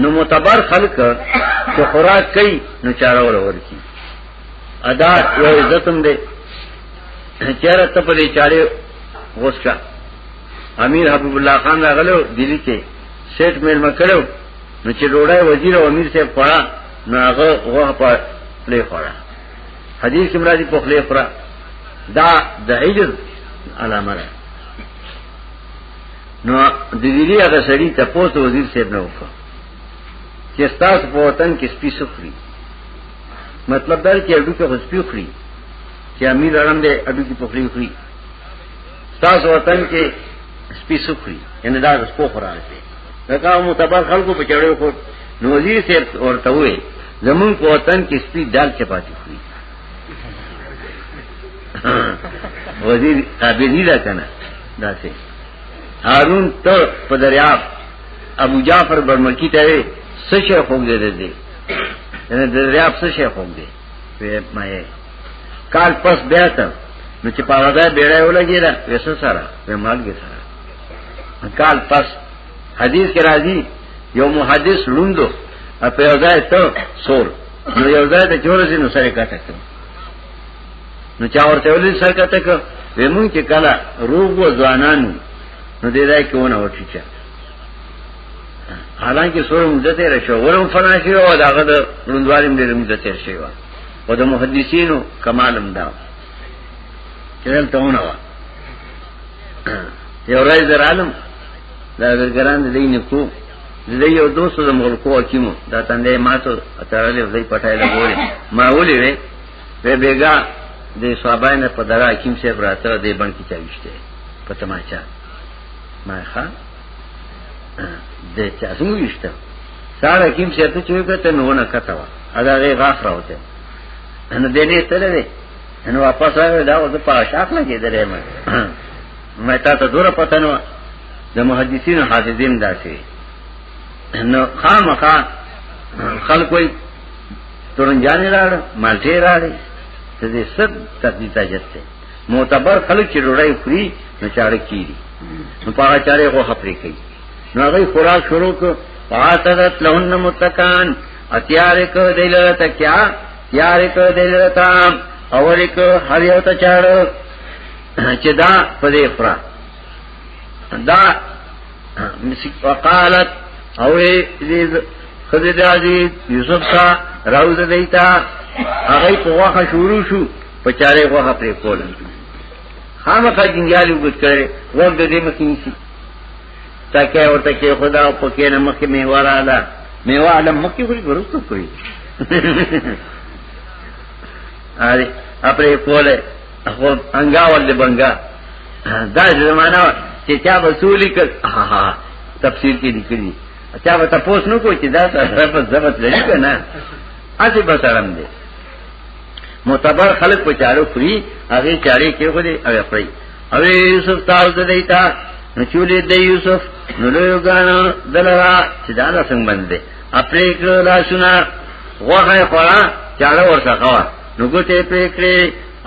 Speaker 2: نو متبر خلق چې خوراک کوي نو چاره ور ورکی ادا یو عزتم دی چیرې ته په دې چاره غوښه امیر حبیب الله خان راغلو دلی کې سیټ میل مکړو نو چې ډوړای وزیر او امیر صاحب پړا نو هغه غوه په لې پړا حدیث کې مرادي په خلې پړا دا د عجز علامه ده نو د دې هغه سړی ته پوسټ وزیر صاحب نه وکړ چې تاسو په وطن کې سپی سخري مطلب دا چې اډو کې سپی خوري چې امیر اړم دې اډو کې پخري خوري تاسو وطن کې سپی سخري ان دا د سپو خورانه دي دا متبر خلکو په چړیو خور نو وزیر صاحب ورته وې زمون په وطن کې سپی دال چپاتی خوري وزیر قابل نه کنه دا څه هارون ته په دریاب ابو جعفر برمکی ته څه شي خوګ دې دې نه دریاب څه شي خوګ دې په مې کال پس بیا ته نو چې پاره ده بیړې ولګی دا وسه سره په مالګي سره کال پس حدیث کې راځي یو محدث لوندو په ځای ته سور نو یو ځای ته جوړ شي نو سره کاټه نو چا ورته ولې سرکته ک ومون کې کله روغ و ځوانانو نو دې راي کېونه وټی چا حالانکه سوره مدته را شو ورم فنا شي او داغه د روندوالم دې مدته شي وا او د محدثینو کمالم دا چل ته ونه وا یو راځ درالم دا ګران دې نه کو زه یو دوست د ملکو حکیمو دا تندې ماتو اترلې وځي پټای لګولې ما ولې وې به بیګا د صحابین په درا حکیم سے براته د بن کی چاويشته په تماچا ما ښا د چا څنګه ویشته سار حکیم سے ته چوي کته نو نه کته وا ادا غي غاخ راوته نو دې نه تللې نو واپس راغله دا اوس په شاخ لګې درې ما ما تا ته دوره پته نو د محدثین حافظین داسې نو خامخا خلک وي تورنجان راړ مالټه راړ ته دې سب تقدیس اجسته معتبر خلک چې ډوړای خوري نو چاړه کیږي نو پاغه چاره غو خپرې کوي نو هغه خوراک شروع کو فاعتدت لهن متکان اتیار کو دیلره تکیا تیار کو دیلره تام اور کو هر یو ته چاړو چې دا پدې خورا دا وقالت او دې خدای دې عزیز یوسف تا راوځه دیتا هغه په واخه شروع شو په چاره واخه پرې کول خامخا جنګیالي وګت کړي ور د دې مکینی شي تاکه ورته کې خدا په کې نه مخکې میواره ده میوه علم مخکې خوري ورسته خوري اره اپرې کوله خو انګا ول بنګا دا زمانہ چې چا وصولي کړ ها ها تفسیر کې لیکلي چا به تاسو نو کوی چې دا سره په ضبط لري کنه اسی بسرم دي معتبر خلق په چارو خوري هغه چاري کې خوري او خوري او یوسف تاسو ته دیتا نو چولې د یوسف نو له غانا دلرا چې دا څنګه باندې خپل کړه لاسونه غوغه خورا چاړه ورڅخه نو ګوتې پرې کړې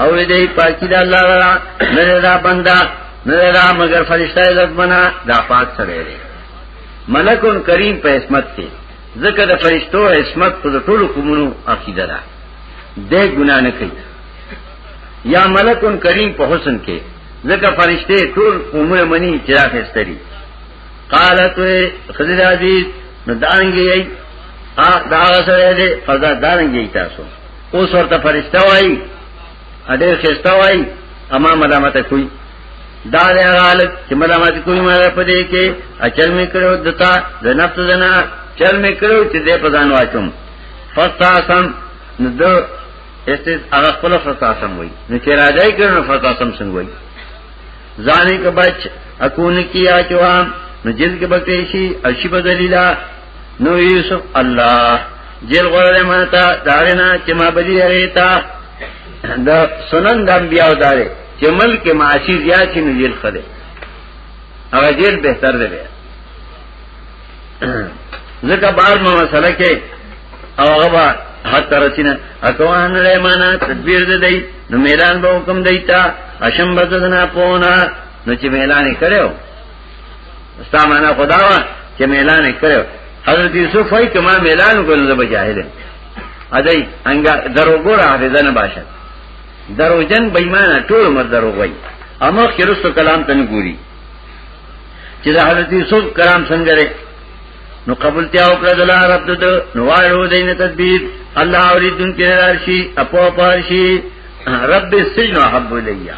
Speaker 2: او دې پاکی د الله را نه دا بندا نه دا مگر فرشتہ عزت بنا دا پاک سره لري ملکون کریم په عصمت کې ځکه د فرشتو عصمت په ټولو کومونو عقیده ده دې ګنا نه کوي یا ملکون کریم په حسن کې ځکه فرشته ټول عمر منی چې راخستري قالت خضر عزیز نو دانګي ای دا سره دې فضا دانګي تاسو اوس ورته فرشتہ وای اډیر خستا وای اما ملامت کوي دا دی غالب چې ملامت کوي ما په دې کې اچل مې کړو دتا د نفس زنا چل مې کړو چې دې په ځان واچوم فستاسم نو د استید هغه خپل فستاسم وای نو چې راځي کړو فستاسم څنګه وای ځانې کبچ اكون کیا چوام نو جلد کې بکریشي او شی بدلیلا نو یوسف الله جیل غره ما تا دارنا چې ما بدی ریتا د سنن د انبیاء دارې چې ملک معاشی زیات شي نو جیل خره هغه جیل بهتر دی بیا ځکه بار ما مسله کې او هغه با حتی رسینا اکوان ریمانا تدبیر دی دی نو میلان به حکم دیتا اشم بزدنا پونا نو چې میلان کړو استامانه خدا وا چې ميلان کړو حضرت یوسف وای کما ميلان کول زه بجاهل ادای انګا درو ګور حافظه نه باشه درو جن بېمانه ټول مر درو وای امر کې رسو کلام تن ګوري چې د حضرت یوسف کرام څنګه لري نو قبول تیا او کړه دلا رب ته نو وایو دین تدبیر الله اوریدون کې راشي اپو پارشي رب سجن حب لیا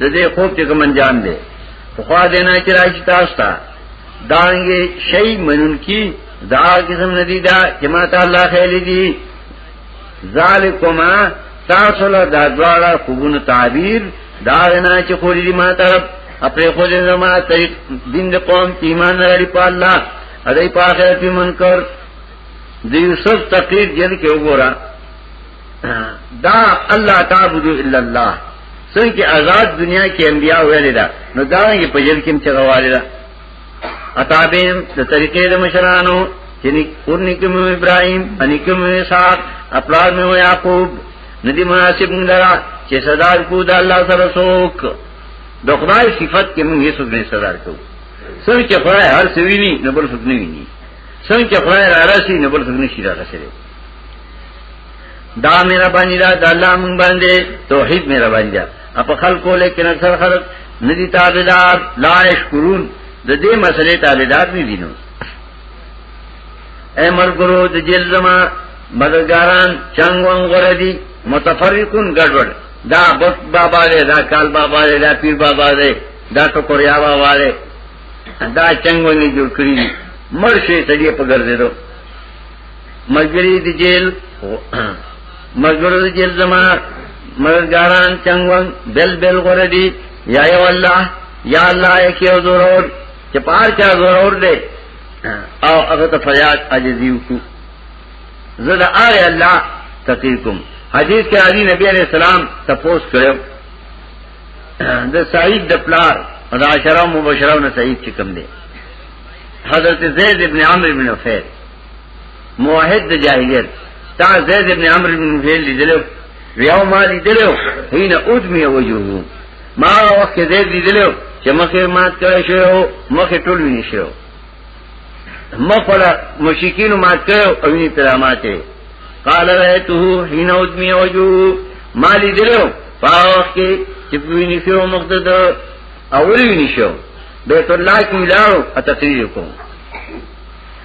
Speaker 2: د دې خوب چې کوم انجام دی په خوا دینا چې راځي تاسو ته دانګي شی منون کی دا قسم ندی دا چې ما ته الله خیر دی ذالکما تاسو له دا دواړه خوبونو تعبیر دا نه چې خوري دي ما طرف خپل خو دې زما طریق دین د قوم ایمان لري په الله اړې په آخرت منکر د یوسف تقریر جن کې وګوره دا الله تعبدو الا الله څنګه چې آزاد دنیا کې انبیا ویل دا نو دا یې په جل کې چغواله دا اتابین د طریقې د مشرانو چې قرنی کې ابراهیم ان کې اسحاق اپلاد مې یعقوب ندی مناسب لرا چې صدر کو د الله سره څوک د خدای صفت کې موږ یې څوک نه صدر کو څنګه چې خدای هر څه ویني نو بل څه نه ویني څنګه چې خدای را راسي نو بل څه نه شي را رسېږي دا میرا باندې دا د الله مونږ باندې توحید میرا باندې دا په خلکو لیکن اکثر خلک ندی تابعدار لا شکرون د دې مسلې تابعدار نه دي نو اے مرګرو د جیل زما مددګاران چنګ وان غره دي متفرقون ګډوډ دا بس بابا دې دا کال بابا دې دا پیر بابا دې دا تو کوریا بابا دې دا چنګ ونی جوړ کړی مرشه ته دې په ګرځېدو مګری دی جیل مګرو دی جیل زما مګاران چنګون بل بل غور دی یا یو الله یا الله یکی او ضرور چې پار چا ضرور دی او هغه ته فریاد عجزی وکړو زړه آره الله تقیکم حدیث کې علی نبی علیہ السلام تپوس کړو د سعید د پلار دا عشرہ مبشرہ نه سعید چې کوم دی حضرت زید ابن عمرو ابن عفیر موحد د جاهلیت تا زید ابن عمرو بن نفیل لیدلو یو ما لیدلو هینا ادمی وجهو ما وخت زید لیدلو چې مخه مات کړی شو مخه ټول ویني شو مخلا مشکین مات کړو او ویني تراماته قال رایته هینا ادمی وجهو ما لیدلو پاوخ کې چې ویني شو مقصد اول ویني شو بیت الله کې لاړو اتقریر کوم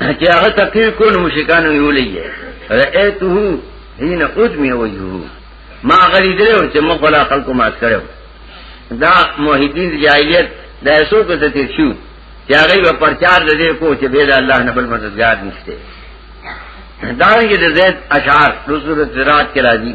Speaker 2: چې هغه تقریر کو نو مشکان یې ولې رأیته حين ادمي وجهه ما غلی درو چې مخ ولا خلکو مات کړو دا موحدین جاهلیت دا ایسو کو ته تیر شو چې هغه په پرچار د دې کو چې بيد الله نه بل مددگار نشته دا یې د زید اشعار رسول سرات کې راځي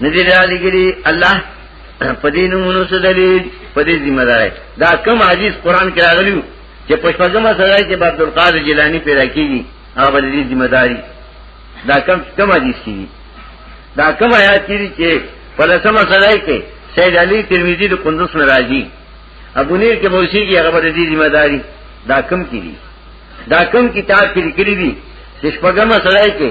Speaker 2: ندی دا لګلی الله په دې نومونو څه دلیل په دې ذمہ دار دا کوم عزیز قران کې راغلیو چې پښپګما سره کې عبد القادر جیلانی پیدا کیږي هغه دې ذمہ داری دا کوم کوم عزیز کیږي دا کوم آیات کیږي چې فلسفه سره کې سید علی ترمذی د قندوس میں راځي ابو نیر کې موسی کې هغه دې ذمہ داری دا کوم کیږي دا کوم کتاب کې لیکلي دي چې پښپګما سره کې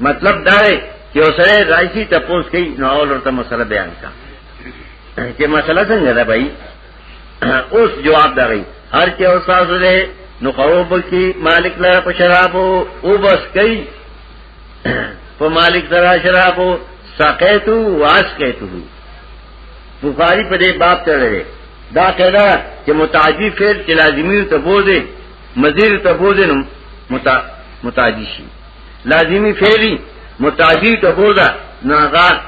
Speaker 2: مطلب دا دی چې اوسره راځي ته پوس کوي نو اول ورته مسله بیان کا چې مسله څنګه ده بھائی اوس جواب دغی هر چې استاد دې نو قوب کی مالک لا په شراب او بس کوي په مالک سره شراب سقیتو واس کیتو بخاری په دې باب ته لري دا کړه چې متعدی فعل چې لازمی ته بوزي مزیر ته بوزي نو متعدی شي لازمی فعلی متعدی ټکول دا نو هغه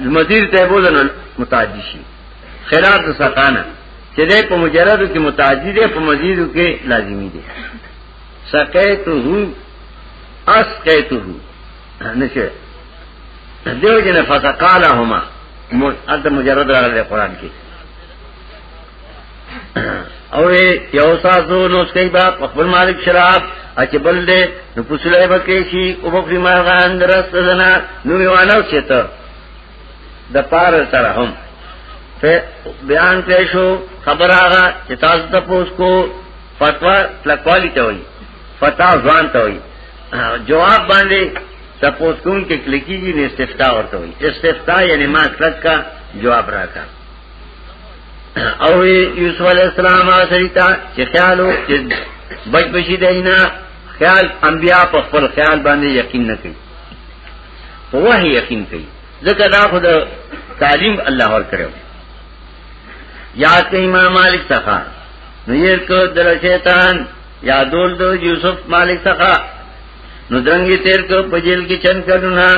Speaker 2: مدیر ته بوله نو متعدی شي خلاف د سقانه چې دې په مجردو کې متعدی دي په مزیدو کې لازمی دي سقیته اسقیته نشه دیو جن فسقالهما مجرد راغلی قرآن کې او یو تاسو نو سکه با خپل مالک شراب اچ بل دې نو پوسلای بکې شي او په فيما غان درست زنا نو ویوانو چته د پار سره هم بیان پیشو خبر آغا چې تاسو ته پوس کو فتوا تلکوالی ته وي فتا ځوان ته وي جواب باندې تاسو کوم کې کلیکي نه استفتاء ورته وي استفتاء یعنی ما کلک کا جواب راکا او یوسف علیہ السلام آسریتا چه خیالو چه بچ بشی دینا خیال انبیاء په خپل خیال باندې یقین نه کوي په وحی یقین کوي ځکه دا خود تعلیم الله ور کړو یاد کئ امام مالک څخه نو یې کو در شیطان یادول دو یوسف مالک څخه نو درنګي تیر کو په جیل کې چن کړو نه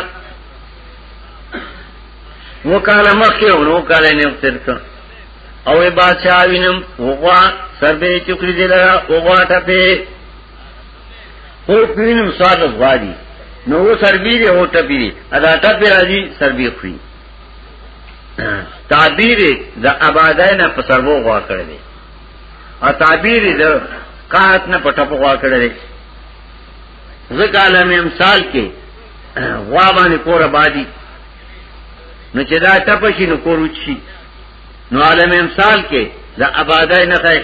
Speaker 2: نو کاله مخکې او نو کاله نه ترته او ای بادشاہ وینم وغوا سر به چکړي دی لرا وغوا ټپه هو وینم سواد غواړي نو و سر بي دی هو ټپي دی ادا ټپه راځي سر بي خوري تعبیر د آبادای نه په سرو غوا کړی دی او تعبیر د قات نه په ټپو غوا کړی دی ځکه عالم امثال کې غوا باندې کور آبادی نو چې دا ټپشي نو کور وچی نو عالم امثال کې د آبادای نه خې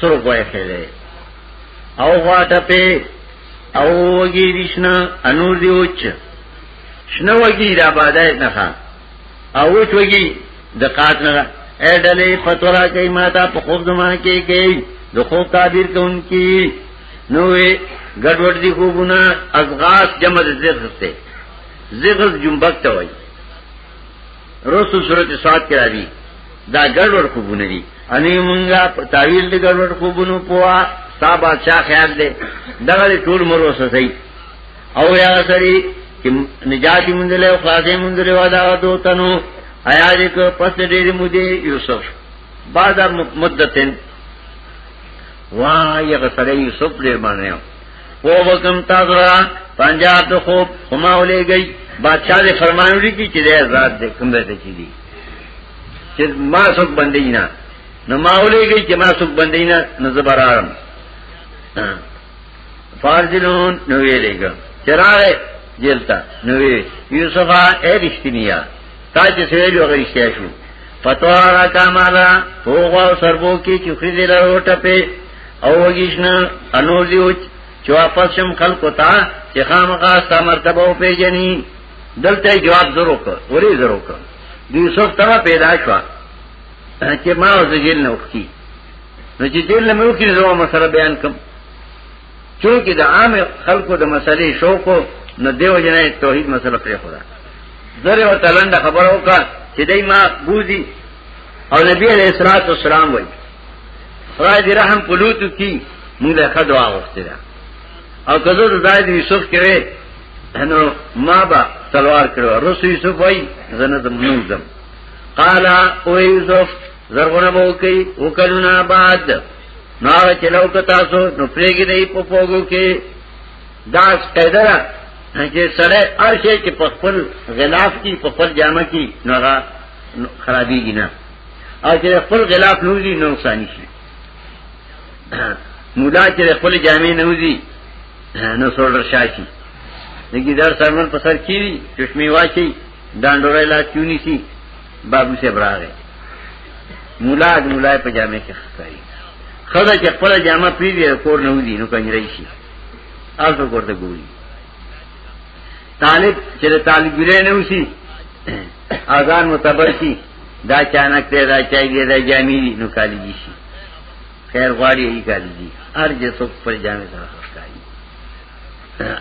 Speaker 2: سر کوی خېلې او غوا ټپه او وګی دشنا انور دی وچ شنو وګی د آبادای نه خا او وچ وګی د قات نه اې ډلې فتورا کوي ماته په خوب زما کې کوي د خوب تعبیر کوونکی نو ګډوډ دي خوبونه ازغاس جمع زغز ته زغز جنبک ته وای رسو صورت سات کې راځي دا ګډوډ خوبونه دي اني مونږه په تعویل دي ګډوډ خوبونو پوا تا بادشاہ خیال دې دغه ټول مر وسسي او یا سری چې نجات مونږ له خلاصې مونږ له واده دوتنو آیا دې کو پس دې مودي یوسف بعد مدتن وای هغه سره یوسف ډیر باندې او وکم تاسو را پنجاب ته خو هما ولې گئی بادشاہ دې فرمایو لري چې دې آزاد دې کوم دې ته چي دي چې ما څوک باندې نه نو ما ولې گئی چې ما څوک باندې نه نزبرارم فارجلون نو ویلې ګم چراغ جیلتا نو یوسفا اے رښتینیا تا چې سویل وغیشتیا شو فتوارا کامالا فوغا و سربو کی چو خیزی لرو ٹپے او وگیشنا انور دیوچ چو اپس شم خلقو تا چی خامقا ستا مرتبہ و پی جنی دلتا جواب ضرور کر ولی ضرور کر دی یوسف تبا پیدا شوا چی ما و زجیل نوخ کی نو چی جیل نمو کی نظام مسئلہ بیان کم چونکه د عام خلکو د مسلې شوق نه دیو جنې توحید مسله پرې خورا زره او تلند خبرو کا چې دای ما بوزي او نبی علیہ الصلوۃ والسلام وای خدای دې رحم پلوتو کی موږ له خدوا وخته دا او کزو د زائد یوسف کې نو ما با تلوار کړو رسو یوسف وای زنه زمونږ زم قال او یوسف زرغونه بو کوي وکلونا بعد نو هغه چې لو که تاسو نو پرېږي دی په پوګو کې دا قاعده ده چې سره هر شی چې په خپل غلاف کې په خپل جامه کې نو هغه خرابېږي نه او چې خپل غلاف نوځي نو نقصان شي مولا چې خپل جامې نوځي نو سوړ شاشي دګي در سرمن په سر کې چشمه واچي دانډورای لا چونی سي بابو سے براغه مولا د مولا په جامع کې ښکاری خدا چې خپل جامه پیږي کور نه ودی نو کنجرای شي تاسو ورته ګوري طالب چې طالب ګره نه وسی اذان متبر شي دا چانک ته دا چایږي دا جامې نو کالی دي شي خیر غواړي یې کالی دي هر جې څوک پر جامې سره ښکاری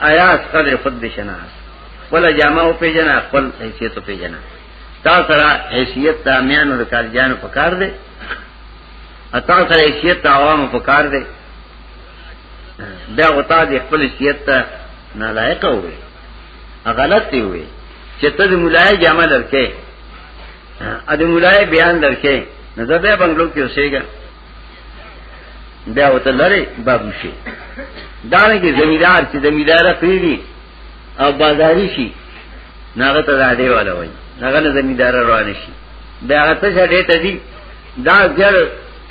Speaker 2: آیا قدر خود بشناس ولا جامه او پیجنا خپل حیثیت او پیجنا تا سره حیثیت تا میانو د کارجانو په کار دی اتا سره حیثیت تا عوامو په کار دی بیا غوتا دی خپل حیثیت تا نالایق وي غلط دی وي چې ته د مولای جامه درکې ا د مولای بیان درکې نو زه به بنگلو کې اوسېګا بیا وته لری بابوشي دانه کې زمیدار چې زمیدار پیری او بازاری شي ناغه ته دا دی والا وای ناغه نه زمیدار روان شي بیا هغه ته شه ډیټه دی دا ځل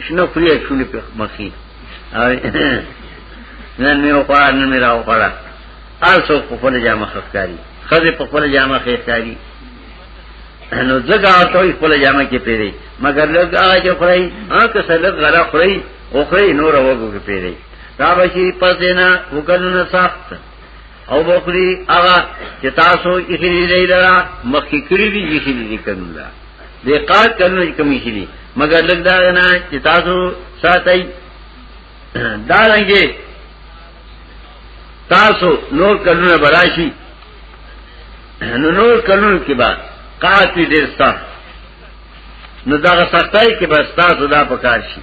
Speaker 2: شنو فری شولې په مخې نن مې وخوړه نن مې راو خوړه آسو په خپل جامه خفکاری خزه په خپل جامه خفکاری نو زګه او ته خپل جامه کې پیری مگر لږ هغه چې خړی هغه څه لږ غلا خړی او خړی نور وګو کې پیری دا بشي پسې نه وکړنه سخت او بخری هغه چې تاسو یې خېری دی لرا مخکې کړی دی یې خېری دی کړم دا د قات کړنو کمی شي دي مګر لږ دا نه چې تاسو ساتي دا لنګي تاسو نور کړنو براشي نو نور کړنو کې بعد قات دې سخت نو دا سختای کې بس تاسو دا پکار شي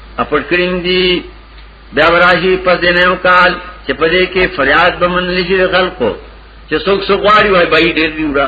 Speaker 2: اپټ کریم دی بیا وراشي په دې نیم کال چې په دې کې فریاد به منل شي خلکو چې څوک څوک غواړي وای بای ډېر دی وړه